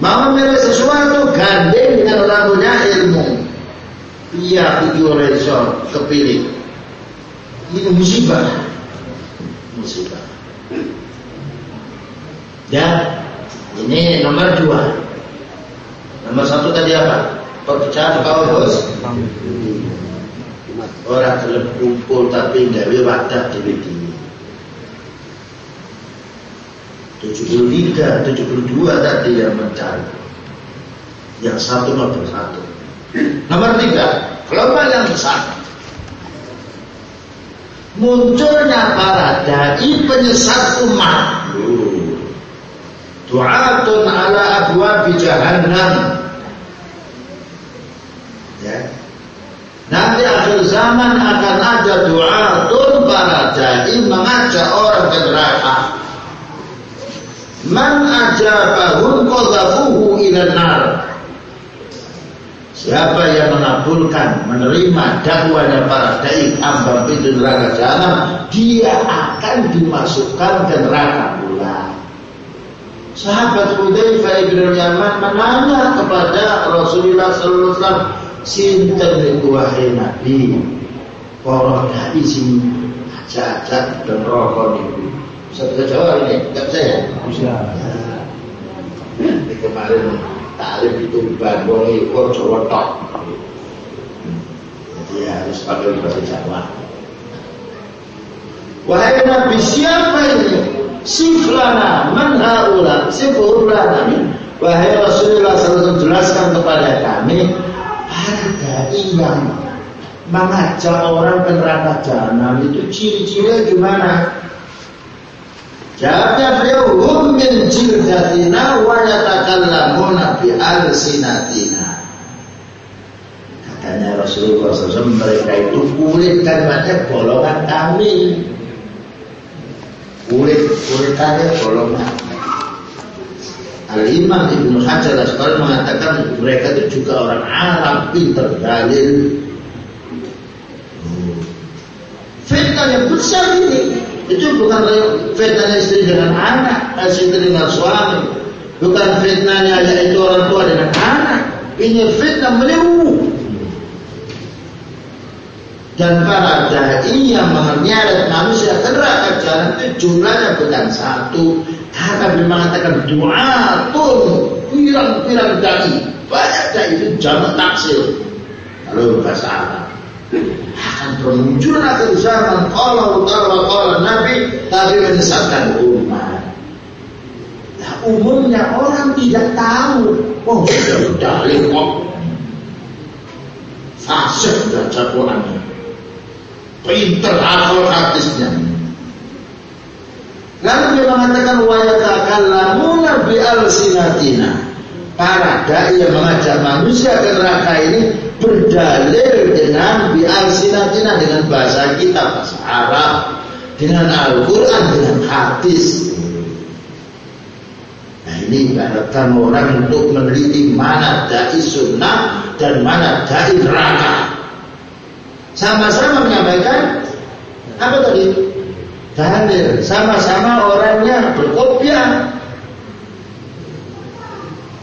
mau memilih sesuatu gandeng dengan orang punya ilmu. Iya video resor kepilih. Ini musibah. Musibah. Ya ini nomor dua. Nomor satu tadi apa? Perpecahan kaum orang gelap kumpul tapi gawe wadah dewi dewi 73, 72 tadi yang mencari. Yang satu nomor satu. Nomor tiga kelompok yang besar. Munculnya para dai penyesat umat. Du'atun ala abwa jahannam. Ya. Nanti akhir zaman akan ada doa tun para dai mengajak orang ke neraka. Man ajabahum qadhafuhu ila nar. Siapa yang mengabulkan, menerima dakwahnya para dai ambang pintu neraka jahanam, dia akan dimasukkan ke neraka pula. Sahabat Hudzaifah bin Yaman menanya kepada Rasulullah sallallahu alaihi wasallam, sinten niku wahai Nabi para dai sing ajak-ajak dan rokok niku bisa bisa jawab ini enggak bisa ya bisa ya. kemarin taklim itu Bandung itu Jawa tok jadi harus pakai bahasa Jawa Wahai Nabi siapa ini? Siflana man haula sifurlana Wahai Rasulullah SAW jelaskan kepada kami ada yang mengajak orang ke neraka jahanam itu ciri-cirinya gimana? Jawabnya beliau hum min jildatina wa yatakallamuna bi alsinatina. Katanya Rasulullah SAW mereka itu kulit kalimatnya golongan kami. Kulit kulitannya golongan Al-Imam Ibnu Hajar Asqalani mengatakan mereka itu juga orang Arab pintar dalil. Fitnah yang besar ini itu bukan fitnahnya istri dengan anak, istri dengan suami, bukan fitnahnya yaitu orang tua dengan anak. Ini fitnah menipu. Dan para dai yang menyeret manusia ke neraka jalan itu jumlahnya bukan satu, karena dia mengatakan doa pun pirang-pirang dai. Banyak dai itu jamak taksir. Lalu bahasa Arab. Akan bermuncul akhir zaman Allah Ta'ala Allah Nabi tapi menyesatkan umat. Nah, umumnya orang tidak tahu. Oh, sudah dalil kok. Fasih baca Qurannya. Pinter hafal hadisnya. Lalu dia mengatakan wa yatakallamuna bi alsinatina. Para dai yang mengajak manusia ke neraka ini berdalil dengan bi alsinatina dengan bahasa kita bahasa Arab, dengan Al-Qur'an dengan hadis. ini ibaratkan orang untuk meneliti mana dai sunnah dan mana dai neraka. Sama-sama menyampaikan apa tadi? Dalil. Sama-sama orangnya berkopiah.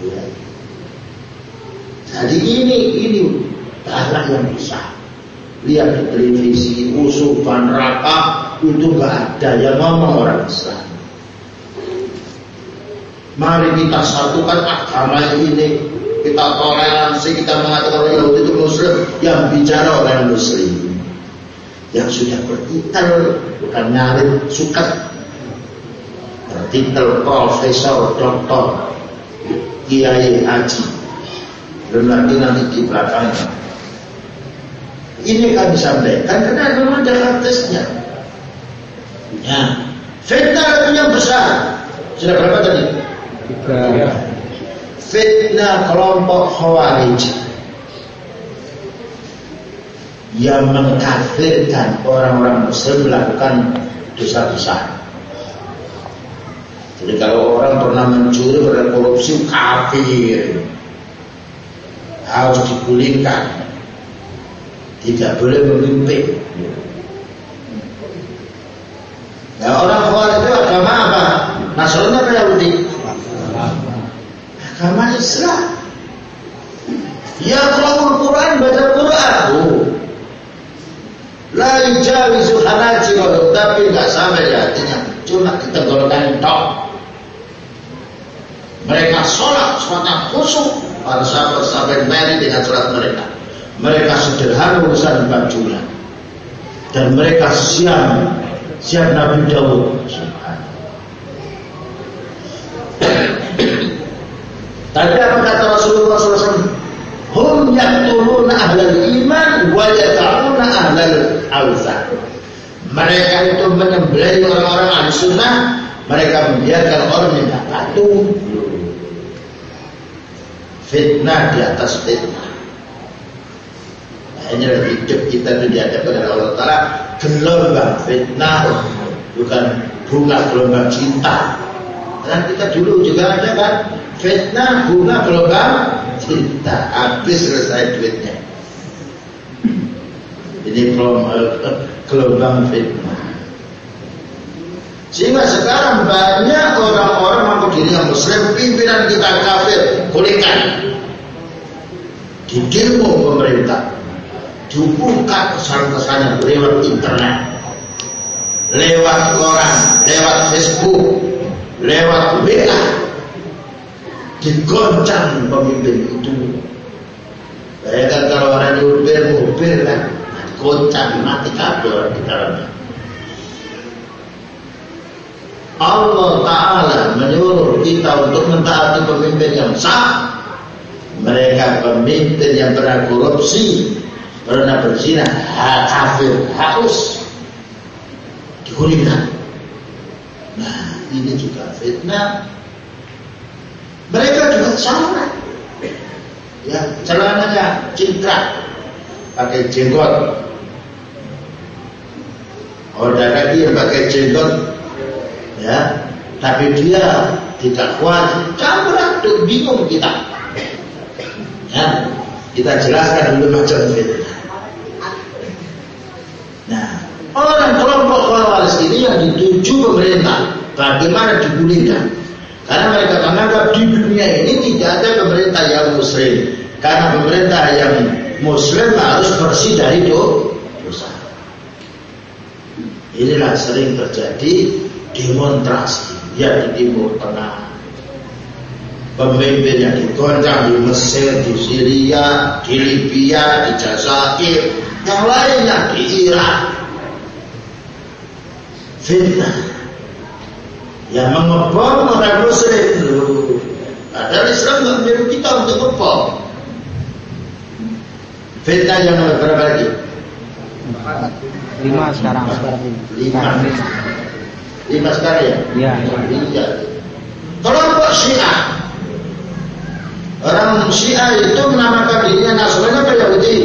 Ya. Jadi ini ini darah yang besar. Lihat di televisi, usupan neraka itu gak ada yang ngomong orang Islam. Mari kita satukan agama ini. Kita toleransi, kita mengatakan orang Yahudi itu Muslim. Yang bicara orang Muslim. Yang sudah bertitel, bukan nyari suket. Bertitel profesor, doktor, kiai haji. Belum lagi nanti di belakangnya. Ini kami sampaikan karena memang ada artisnya. Ya. Fitnah itu yang besar. Sudah berapa tadi? Tiga. Fitnah kelompok Khawarij yang mengkafirkan orang-orang muslim melakukan dosa besar. Jadi kalau orang pernah mencuri, pernah korupsi, kafir. Harus digulingkan. Tidak boleh memimpin. Ya orang Khawarij itu agama apa? Nasrani apa Yahudi? Agama Islam. Ya kalau Quran baca Quran. Oh. La yujawizu hanajirahum tapi nggak sampai di hatinya. Cuma ditenggolkan tok. Mereka sholat, sholat khusyuk para sahabat sampai meri dengan sholat mereka. Mereka sederhana urusan bajulah dan mereka siap siap Nabi Dawud. Tadi apa kata Rasulullah SAW? Hum yaktuluna ahlal iman wa yata'una ahlal awzan. Mereka itu menyembelih orang-orang ahli sunnah, mereka membiarkan orang yang tak patuh. Fitnah di atas fitnah. Hanya hidup kita itu dihadapkan oleh Allah Ta'ala gelombang fitnah bukan bunga gelombang cinta. Karena kita dulu juga ada kan fitnah bunga gelombang cinta habis selesai duitnya. Ini gelombang fitnah. Sehingga sekarang banyak orang-orang mengaku dirinya muslim pimpinan kita kafir, kulikan. Di demo pemerintah. Dibuka kesan-kesannya lewat internet. Lewat koran lewat Facebook lewat WA digoncang pemimpin itu. Bayangkan kalau orang nyupir mobil kan goncang mati kabel di dalamnya Allah Ta'ala menyuruh kita untuk mentaati pemimpin yang sah. Mereka pemimpin yang pernah korupsi pernah berzina kafir harus digulingkan nah ini juga fitnah. Mereka juga sama ya celananya cingkrang pakai jenggot. Ada lagi yang pakai jenggot ya tapi dia tidak kuat campur aduk bingung kita ya kita jelaskan dulu macam fitnah Nah, orang kelompok khawarij ini yang dituju pemerintah, bagaimana digulingkan? Karena mereka menganggap di dunia ini tidak ada pemerintah yang muslim. Karena pemerintah yang muslim harus bersih dari dosa. Inilah sering terjadi demonstrasi ya di Timur Tengah. Pemimpin yang digoncang di Mesir, di Syria, di Libya, di Jazair, yang lainnya di Irak. Fitnah. Yang mengebom orang muslim padahal Islam tidak menyuruh kita untuk ngebom fitnah yang berapa lagi? Lima sekarang. Lima lima sekarang ya? Iya. Iya kelompok Syiah orang Syiah itu menamakan dirinya Nasrani apa Yahudi?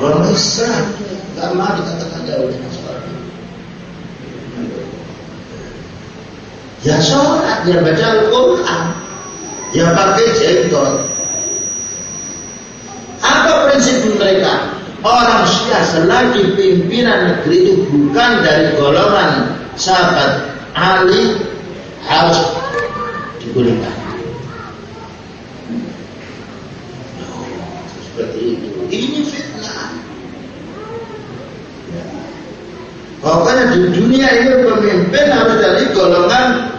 Orang Islam Lama dikatakan jauh dengan suara Ya sholat, ya baca Al-Quran, ya pakai jenggot. Apa prinsip mereka? Orang Syiah selagi pimpinan negeri itu bukan dari golongan sahabat Ali harus digulingkan. Seperti itu. Ini fitnah. Ya. Pokoknya di dunia ini pemimpin harus dari golongan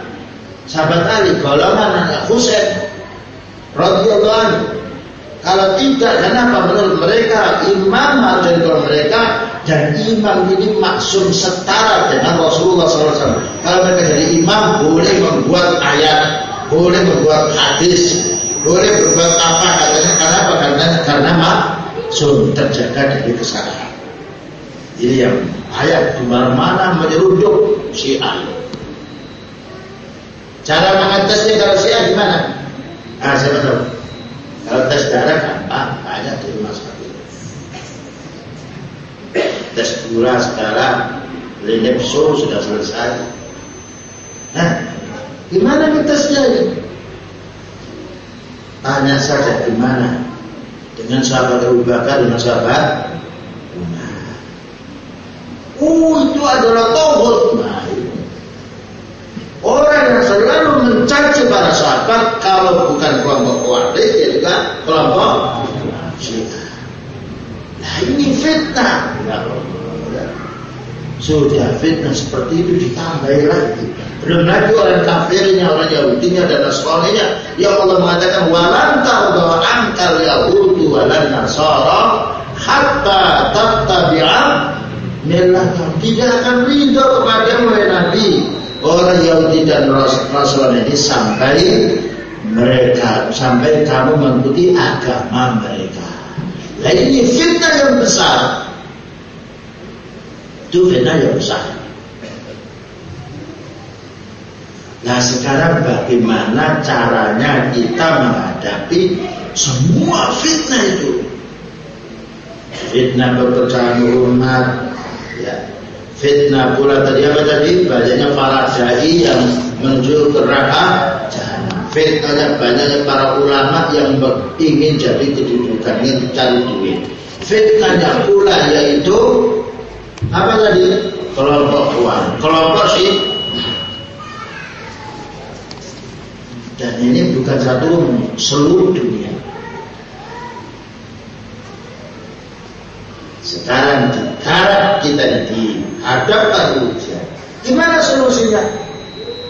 sahabat Ali, golongan anak Husain radhiyallahu. Kalau tidak, kenapa menurut mereka imam harus golongan mereka dan imam ini maksum setara dengan Rasulullah SAW. Kalau mereka jadi imam boleh membuat ayat, boleh membuat hadis, boleh berbuat apa katanya karena apa? Karena karena maksum terjaga dari kesalahan. Ini yang ayat di mana-mana Syiah. Cara mengatesnya kalau Syiah gimana? Ah, siapa tahu? Kalau tes darah gampang, banyak di rumah sakit. Tes gula sekarang, lenepso sudah selesai. Nah, gimana nih tesnya ini? Tanya saja gimana dengan sahabat Abu Bakar dengan sahabat Umar. Oh itu adalah tohut. Nah, Orang yang selalu mencaci para sahabat kalau bukan kelompok Khawarij ya juga kelompok Syiah. Nah ini fitnah. Sudah fitnah seperti itu ditambah lagi. Belum lagi orang kafirnya, orang Yahudinya dan Nasraninya yang Allah mengatakan walan ta'udha ankal yahudu walan nasara hatta tattabi'a millatahum. Tidak akan ridho kepada Nabi orang Yahudi dan Rasul ini sampai mereka sampai kamu mengikuti agama mereka. Nah ini fitnah yang besar. Itu fitnah yang besar. Nah sekarang bagaimana caranya kita menghadapi semua fitnah itu? Fitnah perpecahan umat, ya, fitnah pula tadi apa tadi? Banyaknya para dai yang menuju ke neraka fitnahnya banyaknya para ulama yang ingin jadi kedudukan ingin cari duit. Fitnahnya pula yaitu apa tadi? Kelompok tuan. Kelompok sih dan ini bukan satu seluruh dunia sekarang sekarang kita di hadapkan ujian. Gimana solusinya?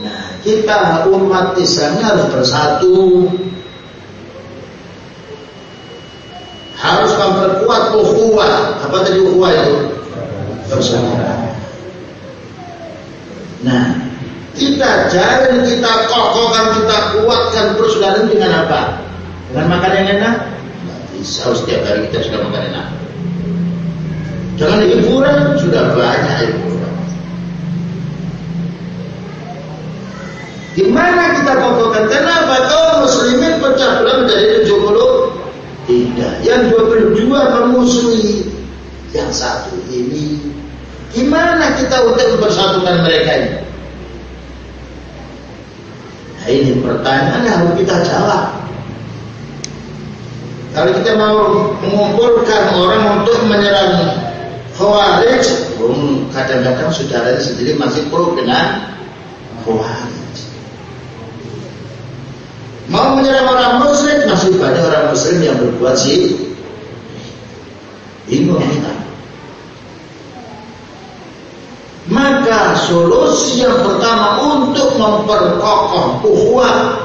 Nah, kita umat Islamnya harus bersatu. Harus memperkuat ukhuwah. Apa tadi ukhuwah itu? Bersama. Nah, kita jalan, kita kokohkan, kita kuatkan persaudaraan dengan apa? Dengan makan yang enak? Tidak bisa setiap hari kita sudah makan enak. Jangan hiburan, sudah banyak hiburan. Gimana kita kokohkan? Kenapa kaum muslimin pecah belah menjadi 70? Tidak. Yang 22 memusuhi yang satu ini. Gimana kita untuk mempersatukan mereka ini? Nah ini pertanyaan yang harus kita jawab. Kalau kita mau mengumpulkan orang untuk menyerang Khawarij um, kadang-kadang saudaranya sendiri masih pro dengan Khawarij. Mau menyerang orang muslim masih banyak orang muslim yang berbuat sih bingung kita. Maka solusi yang pertama untuk memperkokoh ukhuwah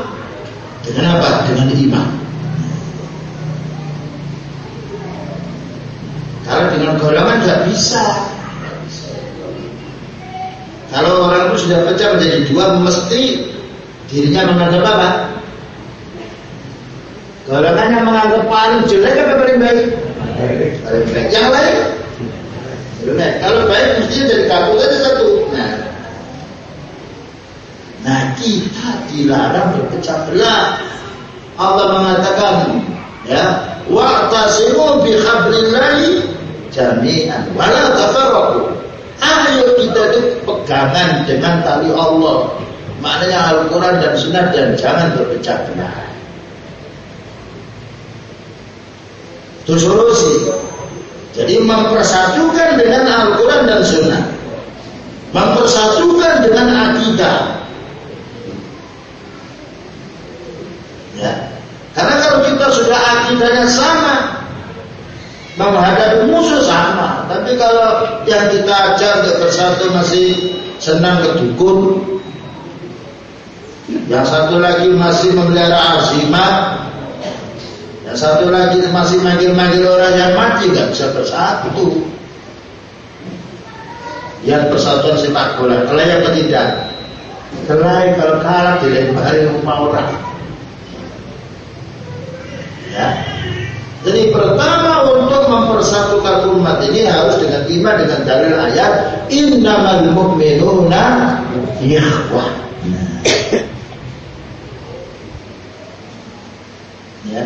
dengan apa? Dengan iman. Kalau dengan golongan tidak bisa. Kalau orang itu sudah pecah menjadi dua, mesti dirinya menganggap apa? Golongannya menganggap paling jelek apa paling baik? Paling baik. Yang lain? Belum Kalau baik mestinya jadi kabut aja satu. Nah, nah kita dilarang berpecah belah. Allah mengatakan, ya, wa'tasimu bi hablillahi jami'an wala tafarraqu ayo kita itu pegangan dengan tali Allah Maknanya Al-Quran dan Sunnah dan jangan berpecah belah. Itu solusi. Jadi mempersatukan dengan Al-Quran dan Sunnah. Mempersatukan dengan akidah. Ya. Kalau kita sudah akidahnya sama, menghadapi musuh sama. Tapi kalau yang kita ajar untuk bersatu masih senang ke dukun, yang satu lagi masih memelihara azimat, yang satu lagi masih manggil-manggil orang yang mati nggak bisa bersatu. Yang persatuan sepak bola, kelai apa tidak? Kelai kalau kalah dilempari rumah orang. Ya. Jadi pertama untuk mempersatukan umat ini harus dengan iman dengan dalil ayat innamal mu'minuna ikhwah. Ya.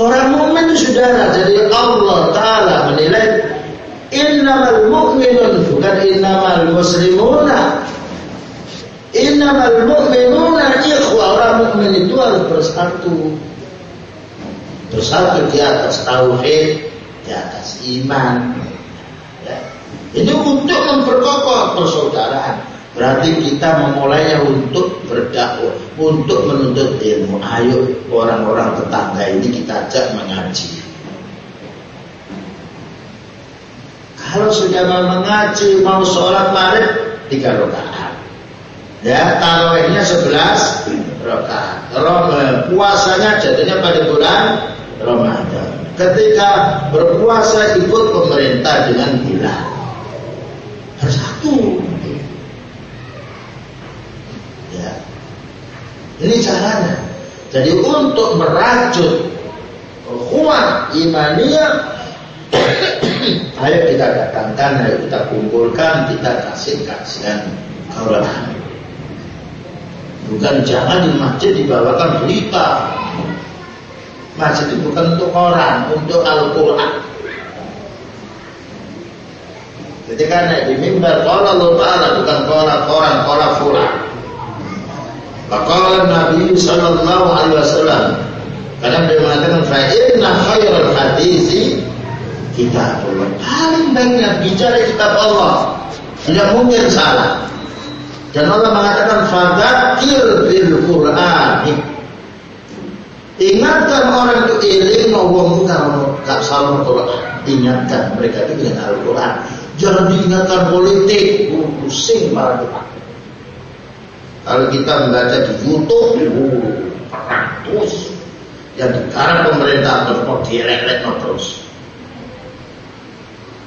Orang mukmin saudara. Jadi Allah Taala menilai innamal mu'minun bukan innamal muslimuna. Innamal mu'minuna ikhwah. Orang mukmin itu harus bersatu. Bersatu di atas tauhid, di atas iman. Ya. Untuk memperkokoh persaudaraan. Berarti kita memulainya untuk berdakwah, untuk menuntut ilmu. Ayo orang-orang tetangga ini kita ajak mengaji. Kalau sudah mau mengaji, mau sholat maghrib tiga rakaat. Ya, tarawihnya sebelas rakaat. Puasanya jadinya pada bulan Ramadan. Ketika berpuasa ikut pemerintah dengan hilal. Bersatu. Ini caranya. Jadi untuk merajut kuat imaniyah ayo kita datangkan, ayo kita kumpulkan, kita kasih kasihan. Bukan jangan di masjid dibawakan berita. Masjid itu bukan untuk orang, untuk Al-Quran. Ketika naik di mimbar, kalau Allah Ta'ala bukan kola orang, kola fulan. Maka Nabi Sallallahu Alaihi Wasallam karena beliau mengatakan fa inna khairal hadisi kitabullah. Paling baiknya bicara kitab Allah. Tidak mungkin salah. Dan Allah mengatakan fadzakir bil Qur'an. Ingatkan orang itu iling ngomong kalau gak salah Quran. Ingatkan mereka itu dengan Al-Quran. Jangan diingatkan politik, pusing malah kita. Kalau kita membaca di YouTube, ratus yang sekarang pemerintah terus mau direlek terus.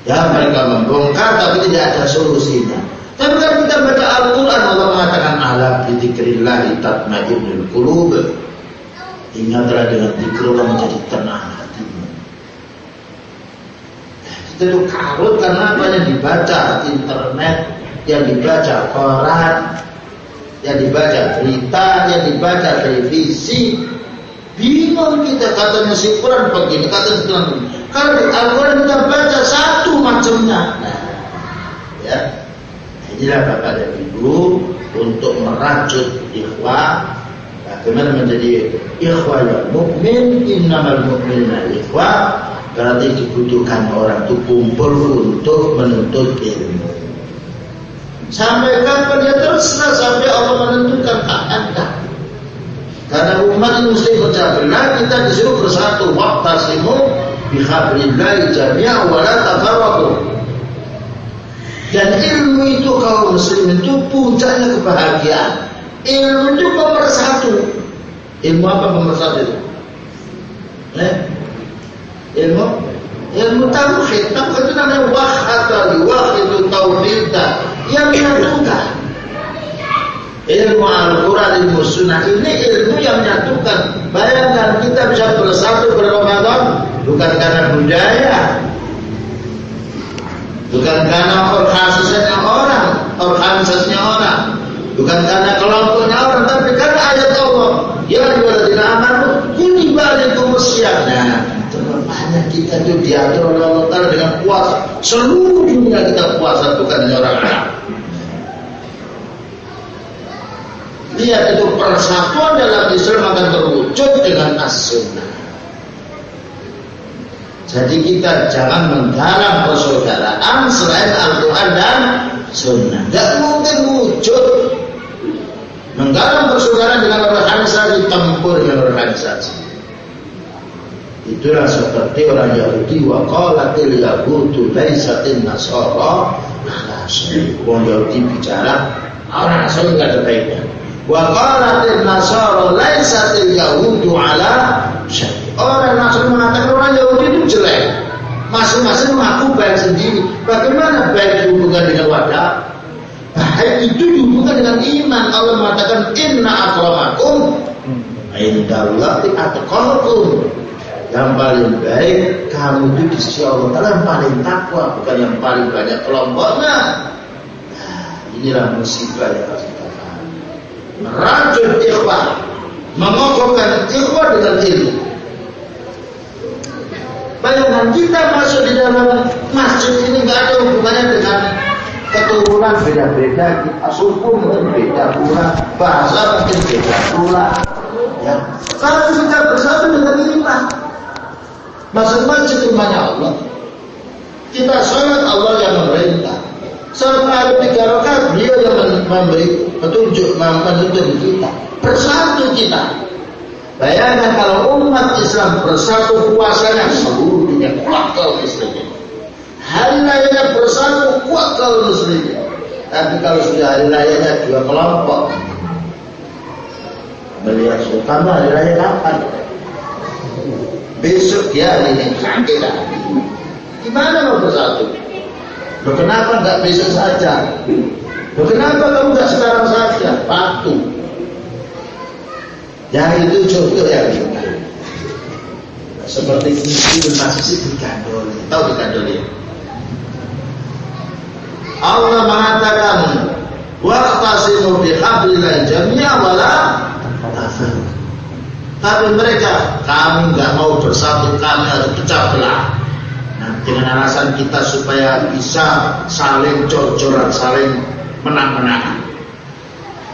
Ya mereka membongkar tapi tidak ada solusinya. Tapi kalau kita baca Al-Quran Allah mengatakan ala bidzikrillah tatma'innul qulub. Ingatlah dengan zikrullah menjadi tenang hatimu. Kita itu karut karena apa yang dibaca internet, yang dibaca koran, yang dibaca berita, yang dibaca televisi. Bingung kita katanya si Quran begini, katanya Quran begini. Kalau Al-Quran kita baca satu macamnya. Nah, ya. Inilah Bapak dan Ibu untuk merajut ikhwah bagaimana menjadi ikhwah yang mukmin innamal mu'minuna ikhwah berarti dibutuhkan orang itu kumpul untuk menuntut ilmu Sampai kapan dia terserah sampai Allah menentukan tak ada. Karena umat mesti berjablah kita disuruh bersatu waqtasimu bihablillahi jami'a wa la tafarraqu. Dan ilmu itu kaum muslim itu puncaknya kebahagiaan. Ilmu itu pemersatu. Ilmu apa pemersatu itu? Eh? Ilmu ilmu tauhid. Tauhid itu namanya wahhata itu tauhid yang menyatukan. Ilmu Al-Quran, ilmu Sunnah ini ilmu yang menyatukan. Bayangkan kita bisa bersatu berRamadan bukan karena budaya, bukan karena organisasinya orang, organisasinya orang, bukan karena kelompoknya orang, tapi karena ayat Allah. Ya ayyuhalladzina amanu kutiba alaikumusiyam. Nah, terlebihnya kita itu diatur oleh Allah Taala dengan puasa. Seluruh dunia kita puasa bukan hanya orang Arab. setiap itu persatuan dalam Islam akan terwujud dengan as-sunnah. Jadi kita jangan menggarap persaudaraan selain Al-Quran dan Sunnah. Tidak mungkin wujud menggarap persaudaraan dengan organisasi tempur dengan organisasi. Itulah seperti orang Yahudi wa qalatil yahudu laisatin nasara ala Orang Yahudi bicara orang Nasrani enggak ada baiknya. Wa qalatil nasara laisatil yahudu ala Orang Nasrani mengatakan orang Yahudi itu jelek. Masing-masing mengaku baik sendiri. Bagaimana baik hubungan dengan wadah? Baik itu dihubungkan dengan iman. Allah mengatakan inna akramakum indallahi atqakum. Yang paling baik kamu itu di sisi Allah Taala yang paling takwa bukan yang paling banyak kelompoknya. Nah, inilah musibah yang harus kita pahami. Merajut ikhwah mengokohkan ikhwah dengan ilmu. Bayangkan kita masuk di dalam masjid ini nggak ada hubungannya dengan keturunan beda-beda kita suku beda pula bahasa mungkin beda pula ya kalau kita bersatu dengan Masuk masjid rumahnya Allah. Kita sholat Allah yang memerintah. Malam tiga rakaat beliau yang memberi petunjuk, menuntun kita. Bersatu kita. Bayangkan kalau umat Islam bersatu puasanya seluruh dunia kuat kaum muslimin. Hari rayanya bersatu kuat kaum muslimin. Tapi kalau sudah hari rayanya dua kelompok, melihat sultan hari raya kapan? besok dia ini sakit gimana mau bersatu? Loh, kenapa nggak besok saja? Loh, kenapa kamu nggak sekarang saja? Patuh ya itu contoh yang seperti itu masih dikandoli tahu dikandoli Allah mengatakan waqtasimu bihablillah jami'a wala tapi mereka, kami nggak mau bersatu, kami harus pecah belah. Nah, dengan alasan kita supaya bisa saling cor-coran, saling menang-menangan.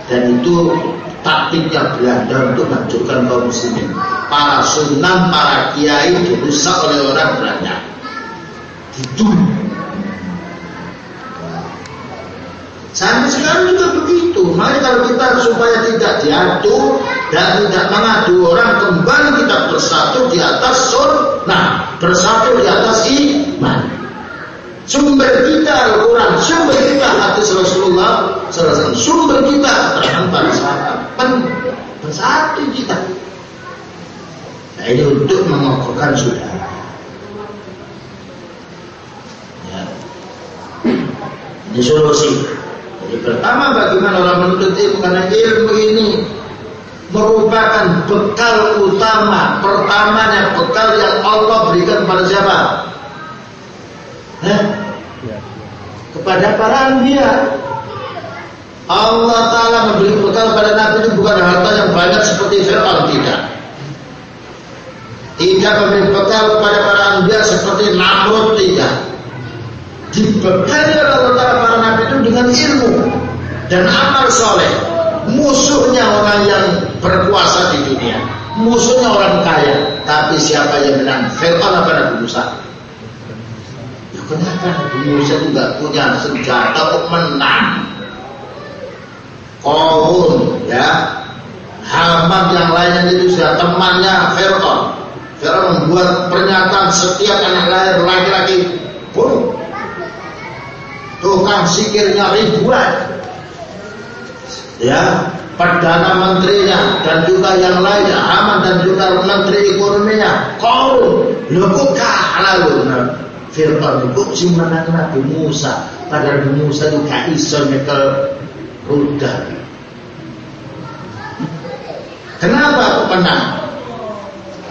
Dan itu taktiknya Belanda untuk menghancurkan kaum muslimin. Para sunan, para kiai dirusak oleh orang Belanda. Dibunuh. Sampai sekarang juga begitu. Maka kalau kita supaya tidak diadu dan tidak mengadu orang kembali kita bersatu di atas sunnah, bersatu di atas iman. Sumber kita Al-Quran, sumber kita hadis Rasulullah SAW, sumber kita keterangan para sahabat. Bersatu kita. Nah ini untuk mengokohkan saudara. Ya. Ini solusi. Pertama bagaimana orang menuntut ilmu karena ilmu ini merupakan bekal utama pertamanya bekal yang Allah berikan kepada siapa? Eh? Kepada para anbiya. Allah Ta'ala memberi bekal pada Nabi itu bukan harta yang banyak seperti Fir'aun tidak. Tidak memberi bekal kepada para anbiya seperti Namrud tidak dibekali oleh Allah Ta'ala para nabi itu dengan ilmu dan amal soleh. Musuhnya orang yang berkuasa di dunia. Musuhnya orang kaya. Tapi siapa yang menang? Fir'aun apa Nabi Musa? Ya kenapa Nabi Musa itu gak punya senjata untuk menang? Kohun ya. Haman yang lainnya itu sudah temannya Fir'aun. Fir'aun membuat pernyataan setiap anak lahir laki-laki bunuh tukang sikirnya ribuan. Ya perdana menterinya dan juga yang lainnya aman dan juga menteri ekonominya kau lu kok kalah lu nah, Fir'aun si menang Nabi Musa? Padahal Nabi Musa itu gak iso nyekel rudal. Kenapa menang?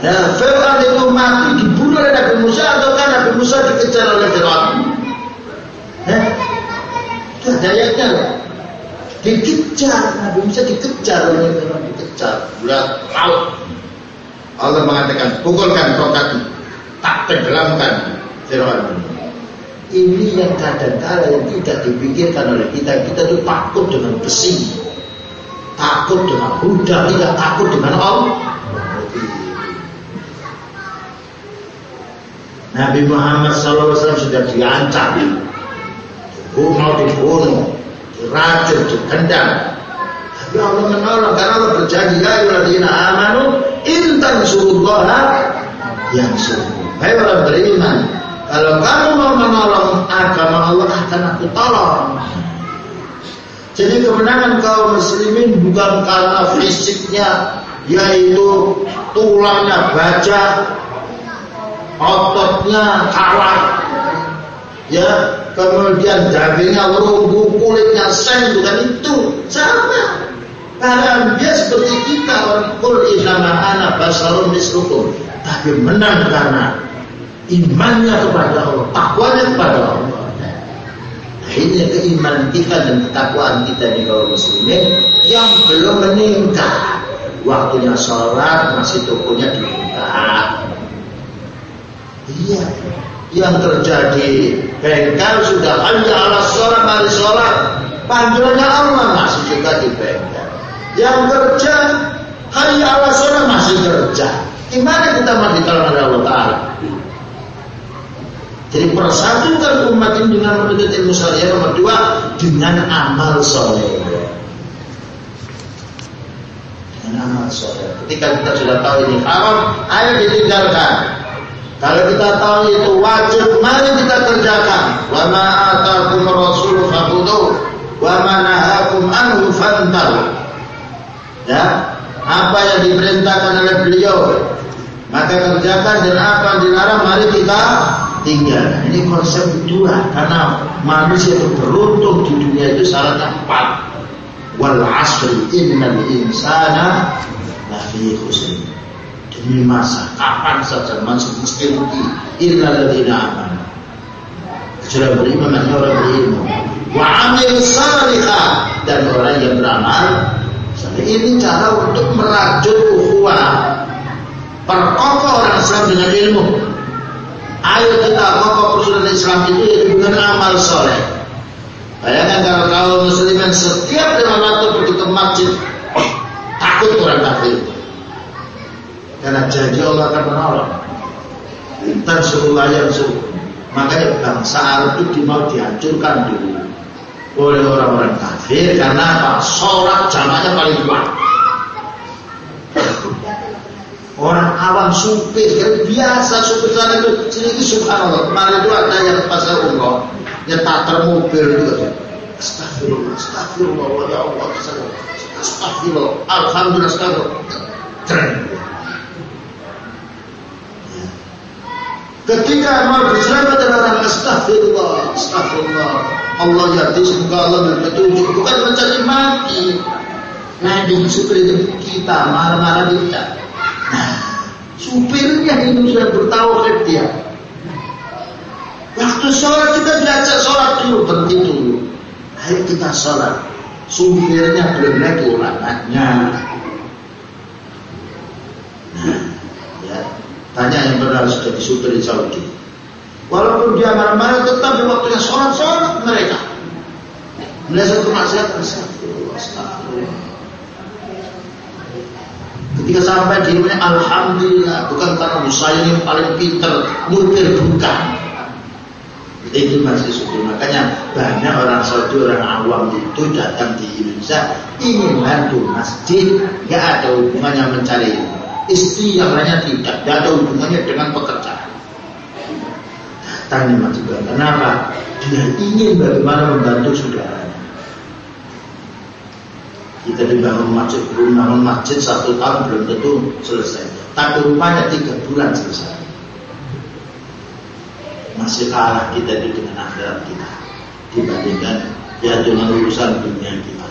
Nah, Fir'aun itu mati dibunuh oleh Nabi Musa atau kan Nabi Musa dikejar oleh Fir'aun? Eh? Itu dayanya lah. Dikejar, Nabi Musa dikejar oleh Fir'aun, dikejar bulat laut. Allah mengatakan, pukulkan tongkat tak tenggelamkan Fir'aun. Ini yang kadang-kadang yang tidak dipikirkan oleh kita. Kita itu takut dengan besi. takut dengan Buddha, tidak takut dengan Allah. Nabi Muhammad SAW sudah diancam, mau dibunuh, diracun, dikendang. Tapi Allah menolong karena Allah berjanji, ya ayyuhalladzina amanu surullaha yang suruh. Hai orang beriman, kalau kamu mau menolong agama Allah akan aku tolong. Jadi kemenangan kaum muslimin bukan karena fisiknya yaitu tulangnya baja, ototnya kalah, ya kemudian dagingnya lumpuh, kulitnya sen bukan itu sama. Karena dia seperti kita kul inama ana basarun mislukum. Tapi menang karena imannya kepada Allah, takwanya kepada Allah. Ini keimanan kita dan ketakwaan kita di kaum muslimin yang belum meningkat. Waktunya sholat masih tokonya dibuka. Iya, yang terjadi bengkel sudah hanya ala sholat mari sholat. Panggilannya Allah masih juga di bengkel. Yang kerja hanya ala sholat masih kerja. Gimana kita mati kalau ada Allah Taala? Jadi persatukan umat ini dengan menuntut ilmu syariah nomor dua dengan amal soleh. Dengan amal soleh. Ketika kita sudah tahu ini haram, ayo ditinggalkan. Kalau kita tahu itu wajib, mari kita kerjakan. Wa ma atakum rasul fakhudhu wa ma nahakum anhu fantahu. Ya, apa yang diperintahkan oleh beliau maka kerjakan dan apa yang dilarang mari kita tinggal. Ini konsep kedua karena manusia itu beruntung di dunia itu syaratnya empat. Wal asri innal insana lafi khusr. Demi masa kapan saja manusia mesti rugi illa ladzina amanu. Sudah beriman hanya orang berilmu. Wa amil salihah dan orang yang beramal. Ini cara untuk merajut ukhuwah. Perkokoh orang Islam dengan ilmu Ayo kita kokoh persaudaraan Islam itu dengan amal soleh. Bayangkan kalau kaum muslimin setiap lima waktu ke masjid takut orang kafir. Karena janji Allah akan menolong. Dan suruh yang suruh. Makanya bangsa Arab itu mau dihancurkan dulu oleh orang-orang kafir karena apa? Sholat jamaknya paling kuat. Orang awam supir, kan biasa supir sana itu, sini itu subhanallah. Kemarin itu ada yang pasar umroh, nyetar mobil itu. Astagfirullah, astagfirullah, ya Allah, astagfirullah, alhamdulillah, astagfirullah. Keren. Ketika mau dengan orang astagfirullah, astagfirullah. Allah yati semoga Allah berpetunjuk, bukan mencari mati. Nah, di supir itu kita marah-marah kita. Nah, supirnya itu sudah bertauhid dia. Waktu sholat kita diajak sholat dulu, berhenti dulu. Ayo kita sholat. Supirnya belum lagi ulangannya. Nah, ya. Tanya yang benar sudah disupir di Saudi. Walaupun dia marah-marah tetap di waktunya sholat-sholat mereka. Melihat satu maksiat, astagfirullah. Ketika sampai di rumahnya Alhamdulillah bukan karena saya yang paling pintar mungkin bukan. Itu masih suci. Makanya banyak orang Saudi orang awam itu datang di Indonesia ingin bantu masjid, nggak ada hubungannya mencari istri yang lainnya tidak, tidak ada hubungannya dengan pekerjaan. Tanya masjid kenapa? Dia ingin bagaimana membantu saudara. Kita dibangun masjid, belum bangun masjid satu tahun belum tentu selesai. Tapi rupanya tiga bulan selesai. Masih kalah kita di dengan akhirat kita dibandingkan ya dengan urusan dunia kita.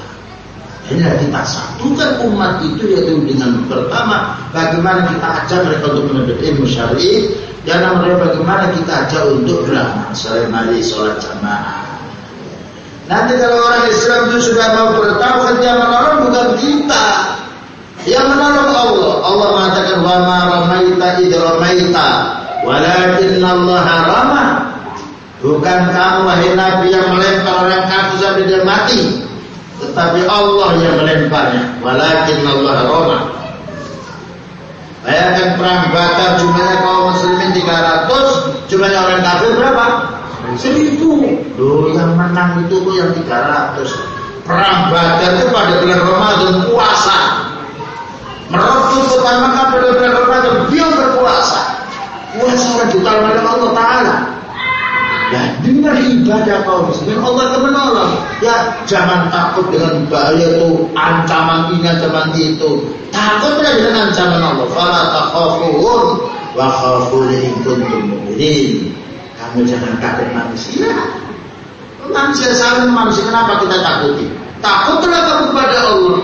Ini kita satukan umat itu yaitu dengan pertama bagaimana kita ajak mereka untuk menuntut ilmu syar'i dan mereka bagaimana kita ajak untuk beramal selain mari sholat jamaah Nanti kalau orang Islam itu sudah mau bertauhid yang menolong bukan kita. Yang menolong Allah. Allah mengatakan wa ma ramaita id ramaita walakin Allah rama. Bukan kamu wahai Nabi yang melempar orang kafir sampai dia mati. Tetapi Allah yang melemparnya. Walakin Allah roma. Bayangkan perang Badar jumlahnya kaum muslimin 300, jumlahnya orang kafir berapa? Seribu. Loh yang menang itu tuh yang 300. Perang Badar itu pada bulan Ramadan puasa. Merebut kota Mekah pada bulan Ramadan dia berpuasa. Puasa ditaruh oleh Allah Taala. Ya dengan ibadah kaum muslimin Allah akan menolong. Ya jangan takut dengan bahaya itu, ancaman ini, ancaman itu. Takutlah dengan ancaman Allah. Fala takhafuhum wa khafuni in mu'minin. Kamu jangan takut manusia. Manusia sama manusia kenapa kita takuti? Takutlah kamu kepada Allah.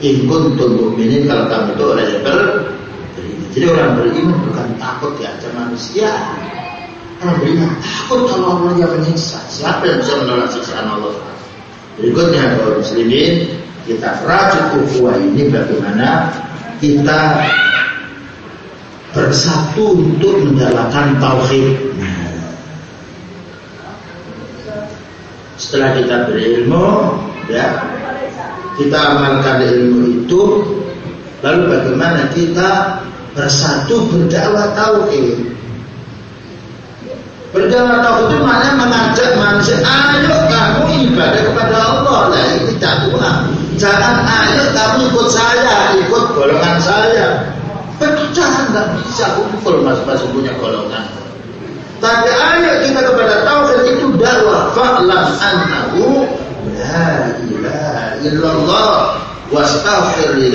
In kuntum mu'minin kalau kamu itu orang yang ber jadi orang beriman bukan takut diancam manusia. Beriman takut kalau Allah yang menyiksa. Siapa yang bisa menolak siksaan Allah? Berikutnya kaum muslimin kita rajut ukhuwah ini bagaimana kita bersatu untuk menjalankan tauhid. setelah kita berilmu, ya kita amalkan ilmu itu, lalu bagaimana kita bersatu berdakwah tauhid. Berdakwah tauhid itu maknanya mengajak manusia, ayo kamu ibadah kepada Allah. Nah ini dakwah. Jangan ayo kamu ikut saya, ikut golongan saya. Pecah nggak bisa kumpul masing-masing punya golongan. Tapi ayo kita kepada tauhid itu dakwah. Fa'lam annahu la ilaha illallah wastaghfir li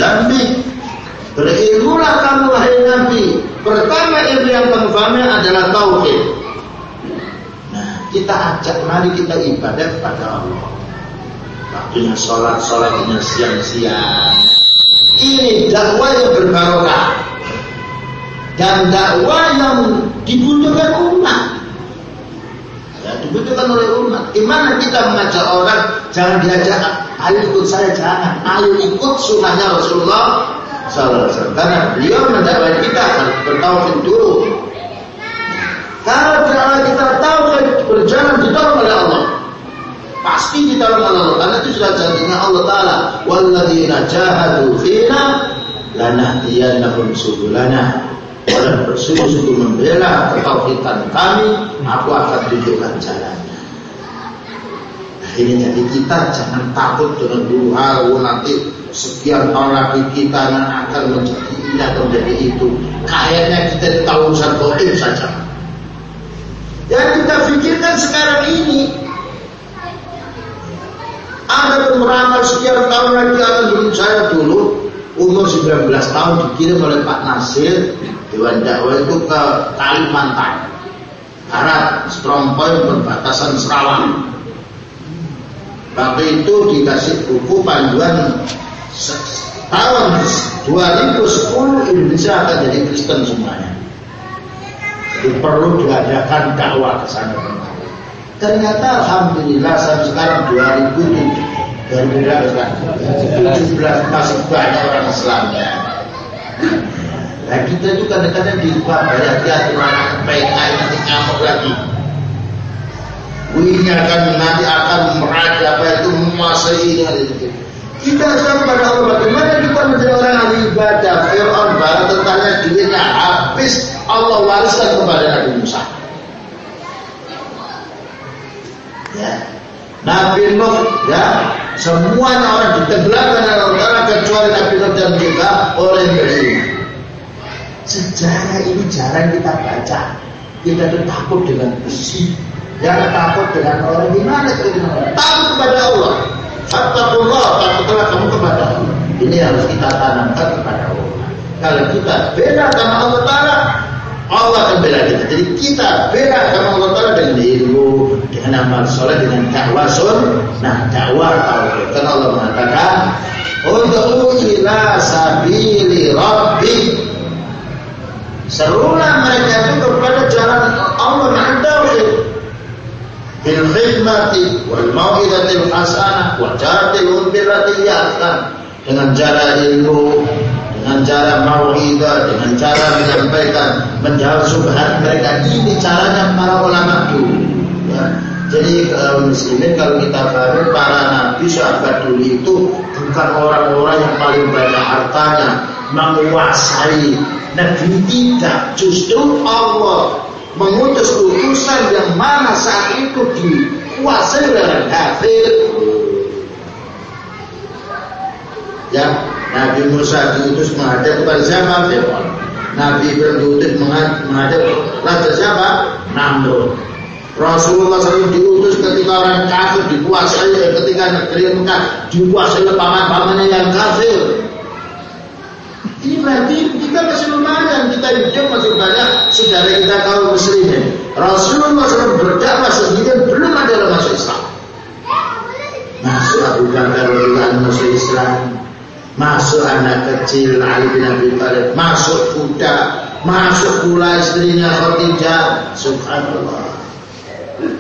Berilmulah kamu wahai Nabi. Pertama ilmu yang kamu adalah tauhid kita ajak mari kita ibadah kepada Allah. Waktunya sholat sholatnya siang-siang. Ini dakwah yang berbarokah. Dan dakwah yang dibutuhkan umat. Ya, dibutuhkan oleh umat. Gimana kita mengajak orang jangan diajak ayo ikut saya jangan. Ayo ikut sunnahnya Rasulullah karena beliau mendakwai kita bertauhid dulu kalau kita tahu berjalan ditolong oleh Allah. Pasti ditolong oleh Allah. Karena itu sudah janjinya Allah Ta'ala. Walladzina jahadu fina lanahdiyannahum subulana. Orang bersungguh-sungguh membela ketauhidan kami, aku akan tunjukkan. Nah ini jadi kita jangan takut dengan dua nanti sekian tahun lagi kita akan menjadi ini atau menjadi itu. Kayaknya kita tahu urusan goib saja. Yang kita pikirkan sekarang ini ada pemeramal sekian tahun lagi akan saya dulu umur 19 tahun dikirim oleh Pak Nasir Dewan Dakwah itu ke Kalimantan. Barat Strongpoint perbatasan Serawang waktu itu dikasih buku panduan tahun 2010 Indonesia akan jadi Kristen semuanya perlu diadakan dakwah ke sana kemari. Ternyata alhamdulillah sampai sekarang 2007 2017 masih banyak orang Islam ya. Nah kita itu kadang-kadang di banyak hati anak PK nanti ngamuk lagi. Ini akan nanti akan meraja apa itu masa ini kita sedang pada Allah bagaimana kita menjadi orang ahli ibadah Fir'aun barang tentangnya duitnya habis Allah wariskan kepada Nabi Musa. Ya. Nabi Nuh ya semuanya orang ditenggelamkan oleh Allah kecuali Nabi Nuh dan juga oleh beriman. Sejarah ini jarang kita baca. Kita tuh takut dengan besi, jangan takut dengan orang gimana takut kepada Allah. Fattakullah, takutlah kamu kepada Allah. Ini harus kita tanamkan kepada Allah. Kalau kita beda sama Allah Ta'ala, Allah akan bela kita. Jadi kita bela sama Allah Taala dengan ilmu, dengan amal soleh, dengan dakwah sun. Nah dakwah tauhid. Karena Allah mengatakan, Untuk ila sabili rabbi. Serulah mereka itu kepada jalan Allah tauhid. Bil khidmati wal mau'idatil hasanah wa jadil bil dengan cara ilmu, dengan cara mau'idah, dengan cara menyampaikan, menjawab subhan mereka. Ini caranya para ulama dulu. Ya. Jadi kalau muslimin kalau kita pahami para nabi sahabat dulu itu bukan orang-orang yang paling banyak hartanya, menguasai negeri tidak. Justru Allah mengutus utusan yang mana saat itu dikuasai oleh kafir. Ya, Nabi Musa diutus menghadap kepada siapa? Fir'aun. Nabi Ibrahim diutus menghadap raja siapa? Namrud. Rasulullah SAW diutus ketika orang kafir dikuasai ketika negeri Mekah dikuasai oleh paman-pamannya yang kafir. Ini berarti kita masih lumayan, kita hidup masih banyak saudara kita kaum muslimin. Rasulullah SAW berdakwah sendirian belum ada orang masuk Islam. Masuk Abu Bakar radhiyallahu masuk Islam, masuk anak kecil Ali bin Abi Thalib, masuk kuda, masuk pula istrinya Khadijah. Subhanallah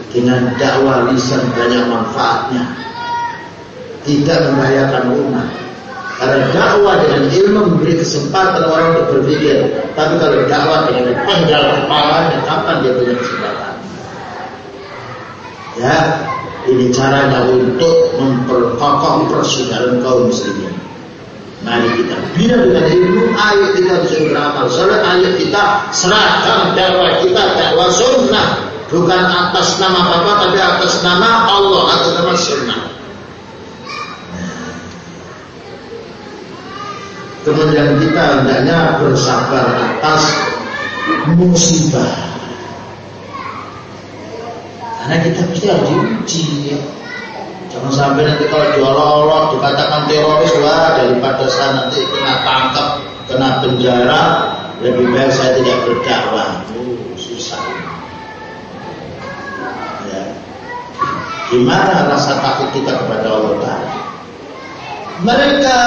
dengan dakwah lisan banyak manfaatnya tidak membahayakan umat karena dakwah dengan ilmu memberi kesempatan orang untuk berpikir. Tapi kalau dakwah dengan penggal kepala dan kapan dia punya kesempatan? Ya ini caranya untuk memperkokoh persaudaraan kaum muslimin. Mari kita bina dengan ilmu ayat kita bisa beramal. Soalnya ayat kita serahkan dakwah kita dakwah sunnah. Bukan atas nama Bapak tapi atas nama Allah atas nama sunnah kemudian kita hendaknya bersabar atas musibah karena kita pasti harus diuji ya. jangan sampai nanti kalau diolok-olok dikatakan teroris wah daripada saya nanti kena tangkap kena penjara lebih baik saya tidak berdakwah Gimana rasa takut kita kepada Allah Ta'ala? Mereka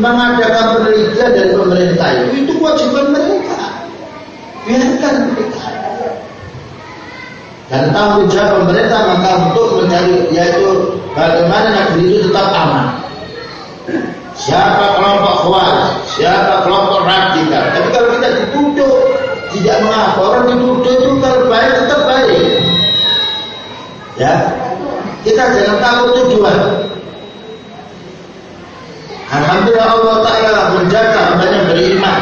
mengadakan penelitian dari pemerintah itu, itu kewajiban mereka. Biarkan mereka. Dan tanggung jawab pemerintah maka untuk mencari yaitu bagaimana negeri itu tetap aman. Siapa kelompok khawarij, siapa kelompok radikal. Tapi kalau kita dituduh tidak mengapa dituduh itu kalau baik tetap baik. Ya, kita jangan takut tujuan. Alhamdulillah Allah Ta'ala menjaga hambanya beriman.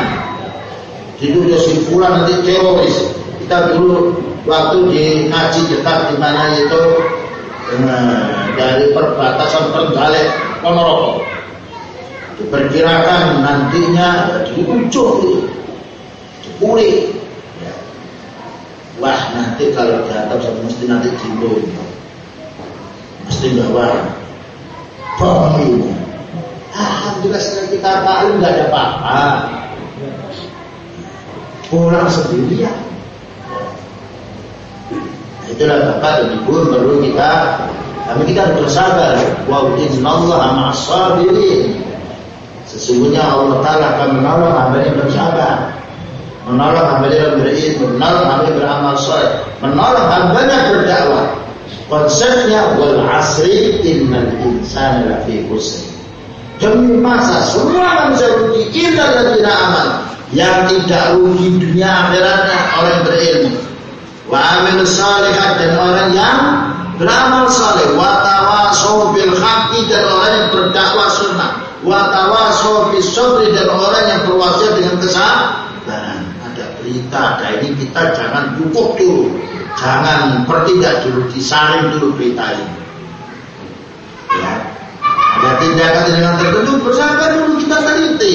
Itu kesimpulan nanti teroris. Kita dulu waktu di ngaji dekat di mana itu nah, dari perbatasan Trenggalek Ponorogo. Diperkirakan nantinya di ujung itu, di Ya. Wah nanti kalau datang mesti nanti jimbul mesti bawa bom ini. Alhamdulillah setelah kita tahu nggak ada apa-apa. Pulang sendirian. Itulah bapak dan ibu perlu kita kami kita harus bersabar. Wa innallaha ma'as-sabirin. Sesungguhnya Allah Taala akan menolong hamba yang bersabar. Menolong hamba yang berilmu, menolong hamba yang beramal soleh, menolong hamba yang berdakwah. Konsepnya wal asri innal insana lafi khusr. Demi masa semua manusia rugi illa alladziina aman. Yang tidak rugi dunia akhiratnya orang berilmu. Wa amil salihat dan orang yang beramal saleh. Wa tawasau bil haqqi dan orang yang berdakwah sunnah. Wa tawasau bis sabri dan orang yang berwasiat dengan kesabaran. Ada berita, ada ini kita jangan dukuk dulu Jangan bertindak dulu, disaring dulu berita ini. Ya. Ada tindakan-tindakan tertentu bersabar dulu kita teliti.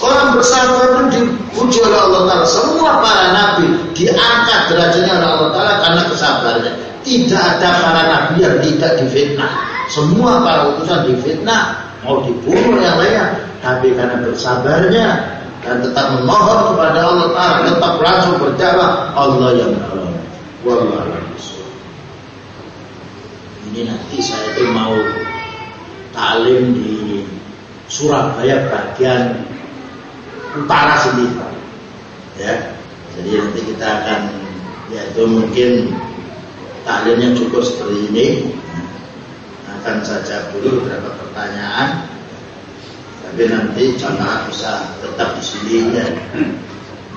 Orang bersabar itu dipuji oleh Allah Ta'ala. Semua para nabi diangkat derajatnya oleh Allah Ta'ala karena kesabarannya. Tidak ada para nabi yang tidak difitnah. Semua para utusan difitnah. Mau dibunuh yang lainnya. Tapi karena bersabarnya dan tetap memohon kepada Allah Ta'ala. Tetap langsung berjawab Allah yang menolong. Ini nanti saya itu mau talim di Surabaya bagian utara sini, ya. Jadi nanti kita akan ya itu mungkin talimnya cukup seperti ini. Akan saja dulu beberapa pertanyaan, tapi nanti jamaah bisa tetap di sini ya.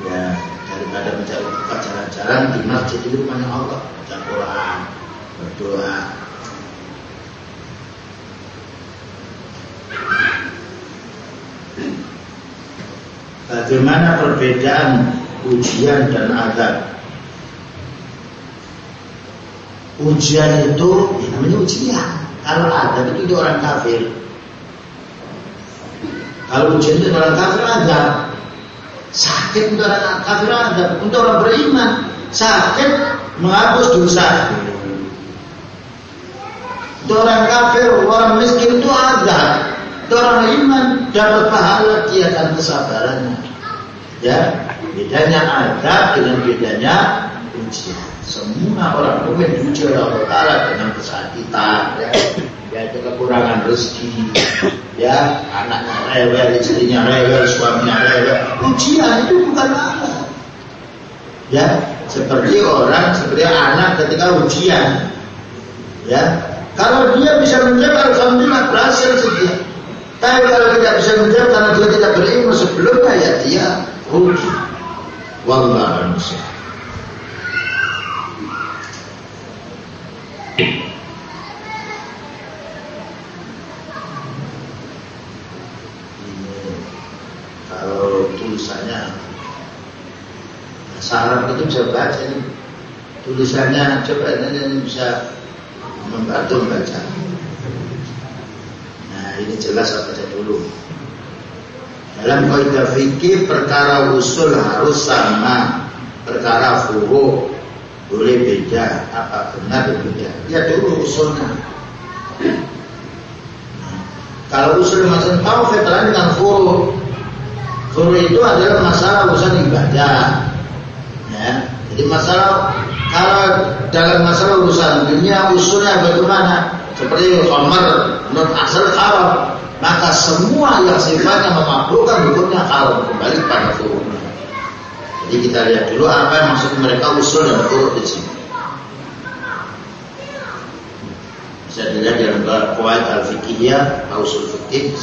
Ya, daripada mencari jalan-jalan di masjid itu rumahnya Allah baca Quran berdoa. Bagaimana perbedaan ujian dan adab? Ujian itu ya namanya ujian. Kalau adab itu di orang kafir. Kalau ujian itu orang kafir adab. Sakit untuk orang kafir adab. Untuk orang beriman sakit menghapus dosa. Untuk orang kafir, orang miskin orang iman dapat pahala dia akan kesabarannya. Ya, bedanya ada dengan bedanya ujian. Semua orang mukmin diuji oleh Allah Taala dengan kesakitan, ya, yaitu kekurangan rezeki, ya, anaknya rewel, istrinya rewel, suaminya rewel. Ujian itu bukan masalah. Ya, seperti orang, seperti anak ketika ujian, ya, kalau dia bisa menjawab, alhamdulillah berhasil sedia. Tapi kalau tidak bisa menjawab karena dia tidak berilmu sebelumnya, ya dia rugi. Wallahu Kalau tulisannya Sarap itu bisa baca ini tulisannya coba ini bisa membantu membaca. Nah ini jelas apa saja dulu. Dalam kaidah fikih perkara usul harus sama, perkara furu boleh beda, apa benar beda. Ya dulu usulnya. Kalau usul macam tahu veteran dengan furu. Furu itu adalah masalah urusan ibadah. Ya, jadi masalah kalau dalam masalah urusan dunia usulnya bagaimana? Seperti Umar menurut asal haram, maka semua yang sifatnya memakruhkan hukumnya haram kembali pada hukum. Jadi kita lihat dulu apa yang maksud mereka usul dan furu di sini. Bisa dilihat dalam kuat al-fiqhiyah, usul fikih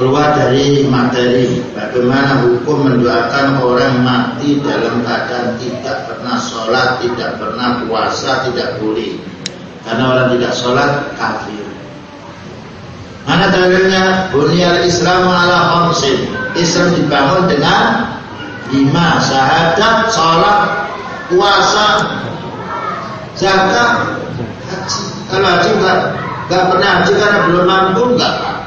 keluar dari materi. Bagaimana hukum mendoakan orang mati dalam keadaan tidak pernah sholat, tidak pernah puasa, tidak boleh. Karena orang tidak sholat kafir. Mana dalilnya? Bunyal Islam ala khamsin. Islam dibangun dengan lima syahadat, sholat, puasa, zakat, haji. Kalau haji enggak, enggak pernah haji karena belum mampu enggak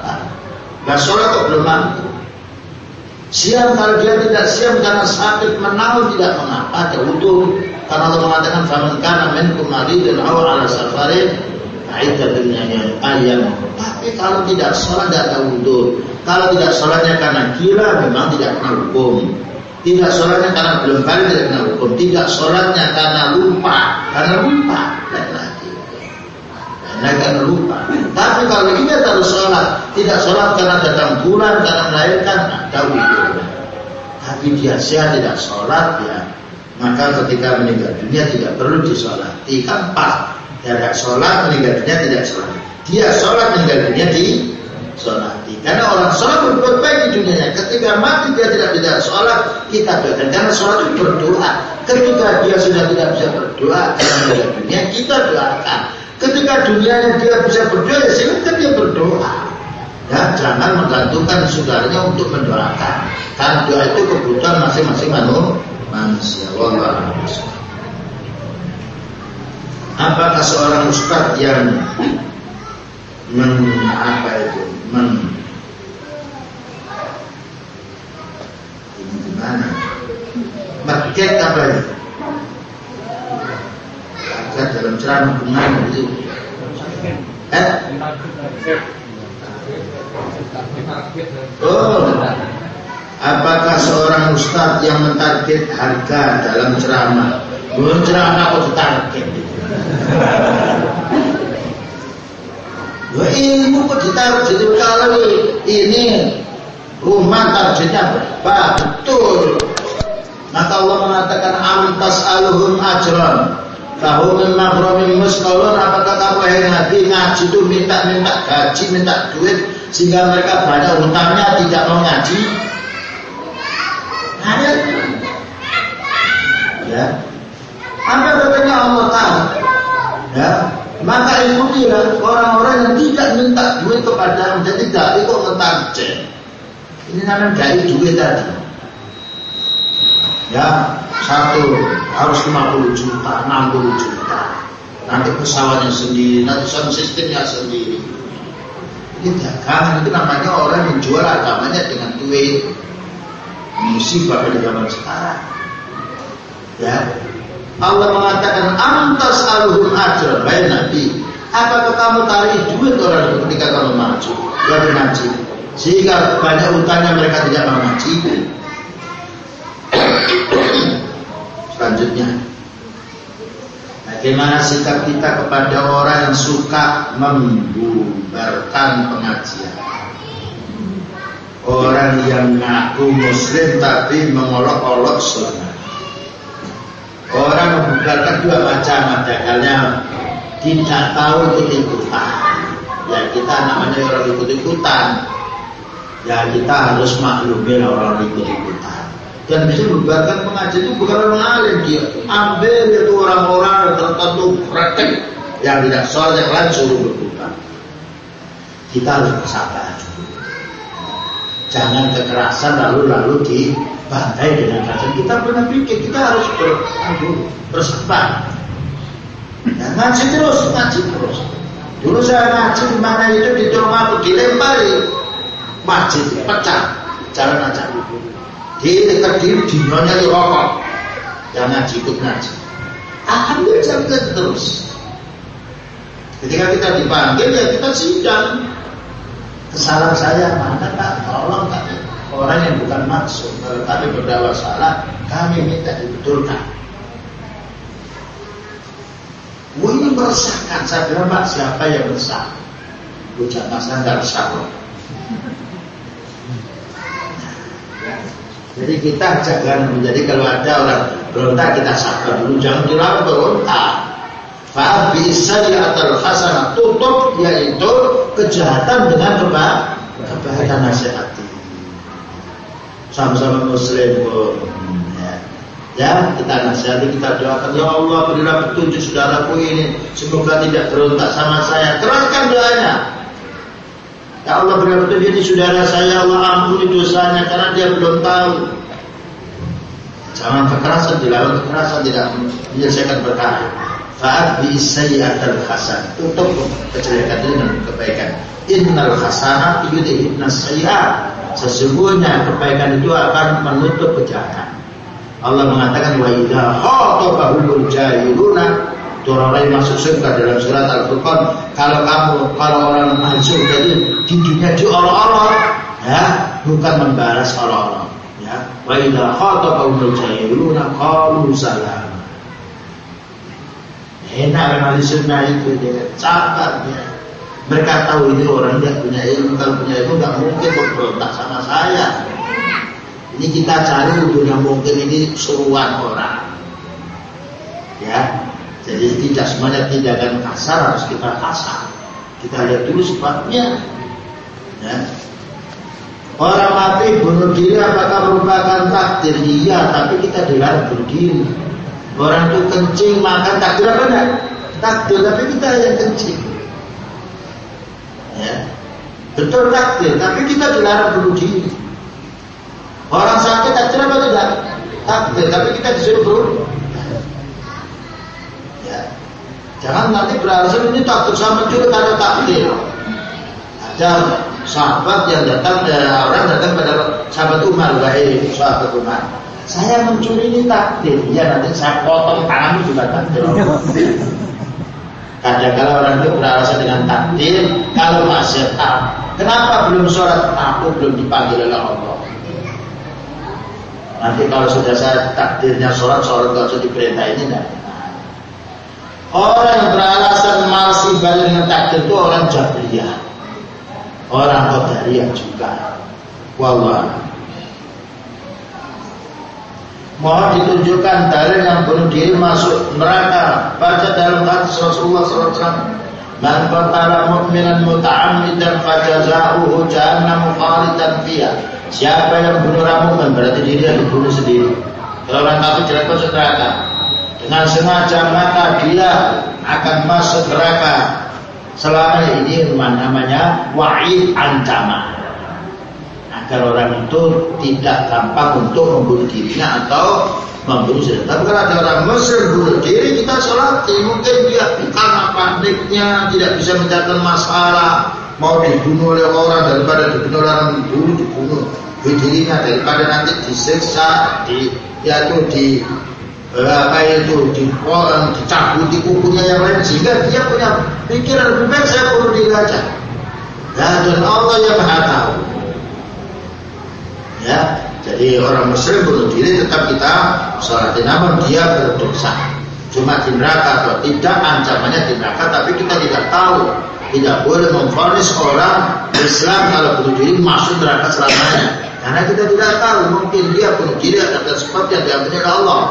Nah sholat kok belum mampu. Siang kalau dia tidak siang karena sakit menau tidak mengapa wudhu karena Allah mengatakan faman kana minkum dan awal ala safarin yang ayam. Tapi kalau tidak sholat tidak ada wudhu. Kalau tidak sholatnya karena gila memang tidak kena hukum. Tidak sholatnya karena belum balik tidak kena hukum. Tidak sholatnya karena lupa, karena lupa. Lupa. Tapi kalau kita harus sholat, tidak sholat karena datang bulan, karena melahirkan, tahu itu. Tapi dia sehat tidak sholat ya, maka ketika meninggal dunia tidak perlu disolati. Kan pas, tidak sholat meninggal dunia tidak sholat. Dia sholat meninggal dunia di sholati. Karena orang sholat berbuat baik di dunianya. Ketika mati dia tidak tidak sholat, kita doakan. Karena sholat itu berdoa. Ketika dia sudah tidak bisa berdoa karena meninggal dunia, kita doakan. Ketika dunianya dia bisa berdoa, ya silahkan dia berdoa. Ya, jangan menggantungkan saudaranya untuk mendoakan. Karena doa itu kebutuhan masing-masing manusia. Allah Apakah seorang ustaz yang men apa itu men ini gimana? Market apa itu? Ya, dalam ceramah kemarin itu. Eh? Oh, apakah seorang ustadz yang mentarget harga dalam ceramah? Belum ceramah kok ditarget? Wah, ilmu kok ditarget? Kalau ini rumah targetnya berapa? Betul. Maka Allah mengatakan amtas aluhum ajran Tahu min mahramin apa apakah kamu yang ngaji ngaji itu minta-minta gaji, minta duit sehingga mereka banyak hutangnya tidak mau ngaji? Ada. Ya. apa katanya Allah tahu. Ya. Maka ikutilah orang-orang yang tidak minta duit kepada Anda tidak ikut ngetancing. Ini namanya dari duit tadi. Ya, satu harus 50 juta, 60 juta. Nanti pesawatnya sendiri, nanti sound sistemnya sendiri. Ini dagangan itu namanya orang yang jual agamanya dengan duit. Musibah pada zaman sekarang. Ya, Allah mengatakan antas aluhum ajran baik Nabi apakah kamu tarik duit orang ketika kamu maju dari ngaji sehingga banyak utangnya mereka tidak mau ngaji selanjutnya bagaimana sikap kita kepada orang yang suka membubarkan pengajian orang yang ngaku muslim tapi mengolok-olok sunnah Orang membubarkan dua macam ada halnya tidak tahu ikut-ikutan. Ya kita namanya orang ikut-ikutan. Ya kita harus maklumi orang ikut-ikutan. Dan bisa membubarkan pengajian itu bukan orang alim dia. Ambil itu orang-orang tertentu praktek yang tidak soal yang lain suruh berputar. Kita harus bersabar Jangan kekerasan lalu-lalu di bantai dengan kaca. Kita pernah pikir kita harus ber, bersabar. Ya, ngaji terus, ngaji terus. Dulu saya ngaji di mana itu di rumah dilempari masjid pecah jalan aja. Di dekat diri di nyonya di rokok yang ngaji ikut ngaji. Alhamdulillah terus. Ketika kita dipanggil ya kita sidang. Kesalahan saya mana tak tolong kami orang yang bukan maksud kalau kami berdakwa salah kami minta dibetulkan Wah ini meresahkan saya bilang Pak siapa yang resah Bocah masa nggak resah kok Jadi kita jangan menjadi kalau ada orang berontak kita sabar dulu. Jangan dilakukan berontak. Ya atal hasanah. Tutup yaitu kejahatan dengan kebaikan nasihat sama-sama muslim pun. Ya. ya kita nasihati kita doakan. Ya Allah berilah petunjuk saudaraku ini. Semoga tidak berontak sama saya. Teruskan doanya Ya Allah berilah petunjuk ini saudara saya Allah ampuni dosanya karena dia belum tahu. Jangan kekerasan dilawan kekerasan tidak menyelesaikan perkara. Fa'at bi sayyi'atal hasan tutup kejelekan dengan kebaikan. Innal hasanat yudhibna sayyi'at Sesungguhnya kebaikan itu akan menutup kejahatan. Allah mengatakan wa idza khatabahumul jahiluna orang masuk surga dalam surat Al-Furqan. Kalau kamu kalau orang masuk jadi di dunia diolok-olok. Ya bukan membalas olok-olok. Ya wa idza khatabahumul jahiluna qalu salam. Enak dengan sunnah itu dia catat ya. Mereka tahu ini orang tidak punya ilmu, kalau punya ilmu nggak mungkin berontak sama saya. Ini kita cari yang mungkin ini suruhan orang. Ya, jadi tidak semuanya tindakan kasar harus kita kasar. Kita lihat dulu sebabnya. Ya. Orang mati bunuh diri apakah merupakan takdir? Iya, tapi kita dilarang bunuh diri. Orang itu kencing makan takdir apa enggak? Takdir, tapi kita yang kencing ya. Betul takdir, tapi kita dilarang bunuh diri. Orang sakit takdir apa tidak? Takdir, tapi kita disuruh bunuh. Ya. Jangan nanti beralasan ini takdir sama juga karena takdir. Ada sahabat yang datang, ada orang datang pada sahabat Umar, baik sahabat Umar. Saya mencuri ini takdir, ya nanti saya potong tanganmu juga takdir. Kadang-kadang orang itu beralasan dengan takdir Kalau masih tak Kenapa belum sholat? Aku belum dipanggil oleh Allah Nanti kalau sudah saya takdirnya sholat Sholat kalau sudah diperintah ini enggak Orang yang beralasan masih balik dengan takdir itu orang Jabriyah Orang Qadariyah juga Wallah Mohon ditunjukkan dalil yang bunuh diri masuk neraka. Baca dalam hadis Rasulullah SAW. Man qatala mu'minan muta'ammidan fajaza'uhu jahannam khalidan fiha. Siapa yang bunuh mukmin berarti diri yang dibunuh sendiri. Kalau orang kafir jelas masuk neraka. Dengan sengaja maka dia akan masuk neraka. Selama ini namanya wa'id ancaman agar orang itu tidak gampang untuk membunuh dirinya atau membunuh diri. Tapi kalau ada orang Muslim bunuh diri, kita sholat, mungkin dia karena paniknya tidak bisa mencatatkan masalah, mau dibunuh oleh orang daripada dibunuh orang dibunuh, dibunuh dirinya daripada nanti disiksa, di ya itu di apa itu di oh, dicabut di kukunya yang lain sehingga dia punya pikiran lebih baik saya bunuh diri aja. Ya, dan Allah yang maha tahu. Ya, jadi orang muslim bunuh diri tetap kita sholat namun dia berdosa. Cuma di neraka atau tidak ancamannya di neraka tapi kita tidak tahu. Tidak boleh memfonis orang Islam kalau bunuh diri masuk neraka selamanya. Karena kita tidak tahu mungkin dia bunuh diri atas sebab yang diambil Allah.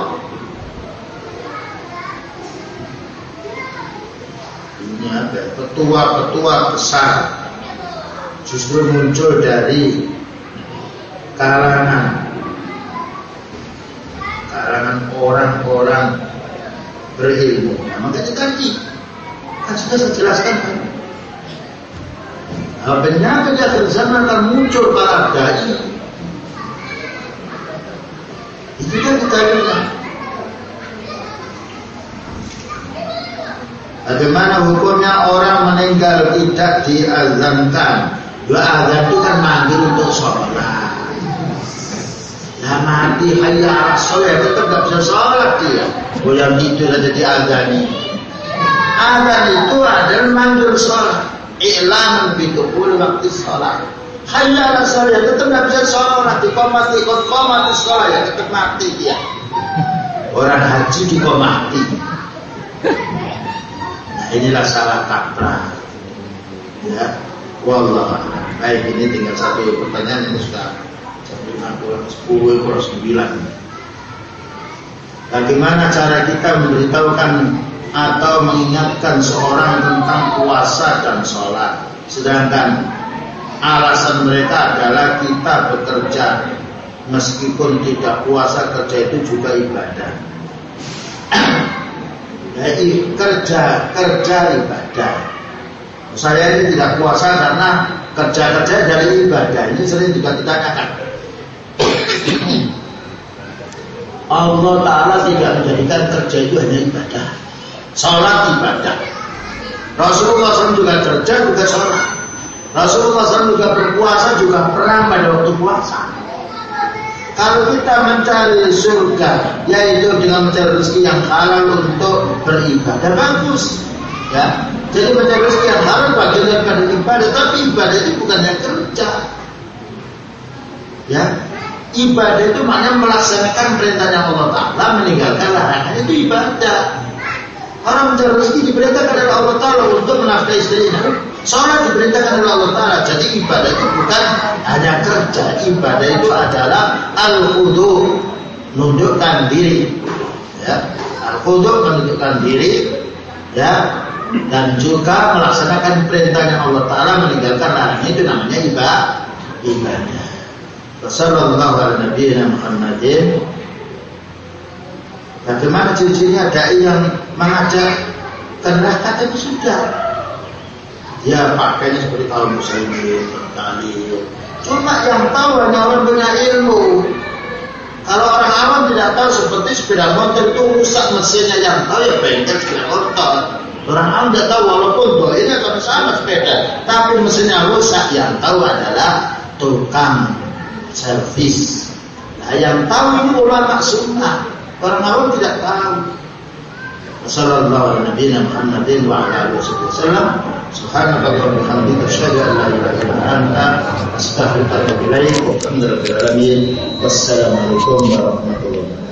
Ini ada petua-petua besar justru muncul dari kalangan orang-orang berilmu. Nah, makanya tadi kan sudah saya jelaskan kan. Nah, penyakit akhir zaman akan muncul para dai. Itu kan kita lihat. Bagaimana hukumnya orang meninggal tidak diazankan? Dua azan itu kan manggil untuk sholat. Nah mati hayya ala sholat tetap gak bisa sholat dia. Oh yang itu saja diadani. Adhan itu adalah manggil sholat. I'laman bidukul waktu sholat. Hayya ala sholat tetap gak bisa sholat. Dikomati, komati sholat ya tetap mati dia. Orang haji dikomati. Inilah salah kaprah. Ya. Wallah. Baik ini tinggal satu pertanyaan ini sudah kurang 10 kurang 9 Bagaimana cara kita memberitahukan atau mengingatkan seorang tentang puasa dan sholat Sedangkan alasan mereka adalah kita bekerja Meskipun tidak puasa kerja itu juga ibadah Jadi kerja, kerja ibadah. Saya ini tidak puasa karena kerja-kerja dari ibadah. Ini sering juga ditanyakan Allah Ta'ala tidak menjadikan kerja itu hanya ibadah. Sholat ibadah. Rasulullah SAW juga kerja juga sholat. Rasulullah SAW juga berpuasa juga perang pada waktu puasa kalau kita mencari surga yaitu dengan mencari rezeki yang halal untuk beribadah. Bagus. Ya. Jadi mencari rezeki yang halal bagian daripada ibadah. Tapi ibadah itu bukan yang kerja. Ya. Ibadah itu maknanya melaksanakan perintahnya Allah Ta'ala Meninggalkan larangan. Itu ibadah. Orang mencari rezeki diperintahkan oleh Allah Ta'ala Untuk menafkahi istrinya Sholat diperintahkan oleh Allah Ta'ala. Jadi ibadah itu bukan hanya kerja. Ibadah itu adalah Al-Qudu Menunjukkan diri. Ya. Al-Qudu menunjukkan diri. Ya. Dan juga melaksanakan perintahnya Allah Ta'ala meninggalkan larangan itu namanya ibadah. Ibadah. Sallallahu ala nabiyina Muhammadin. Bagaimana ciri-cirinya dai yang mengajak karena kata itu sudah dia pakainya seperti kaum muslimin berkali cuma yang tahu hanya orang punya ilmu kalau orang awam tidak tahu seperti sepeda motor itu rusak mesinnya yang tahu ya bengkel sepeda motor orang awam tidak tahu walaupun ini akan sama sepeda tapi mesinnya rusak yang tahu adalah tukang servis. Nah, yang tahu ini ulama sunnah. Orang awam tidak tahu. Wassalamualaikum warahmatullahi wabarakatuh. Subhanallah wa bihamdika asyhadu an la ilaha illa anta astaghfiruka wa atubu ilaik. Wassalamualaikum warahmatullahi wabarakatuh.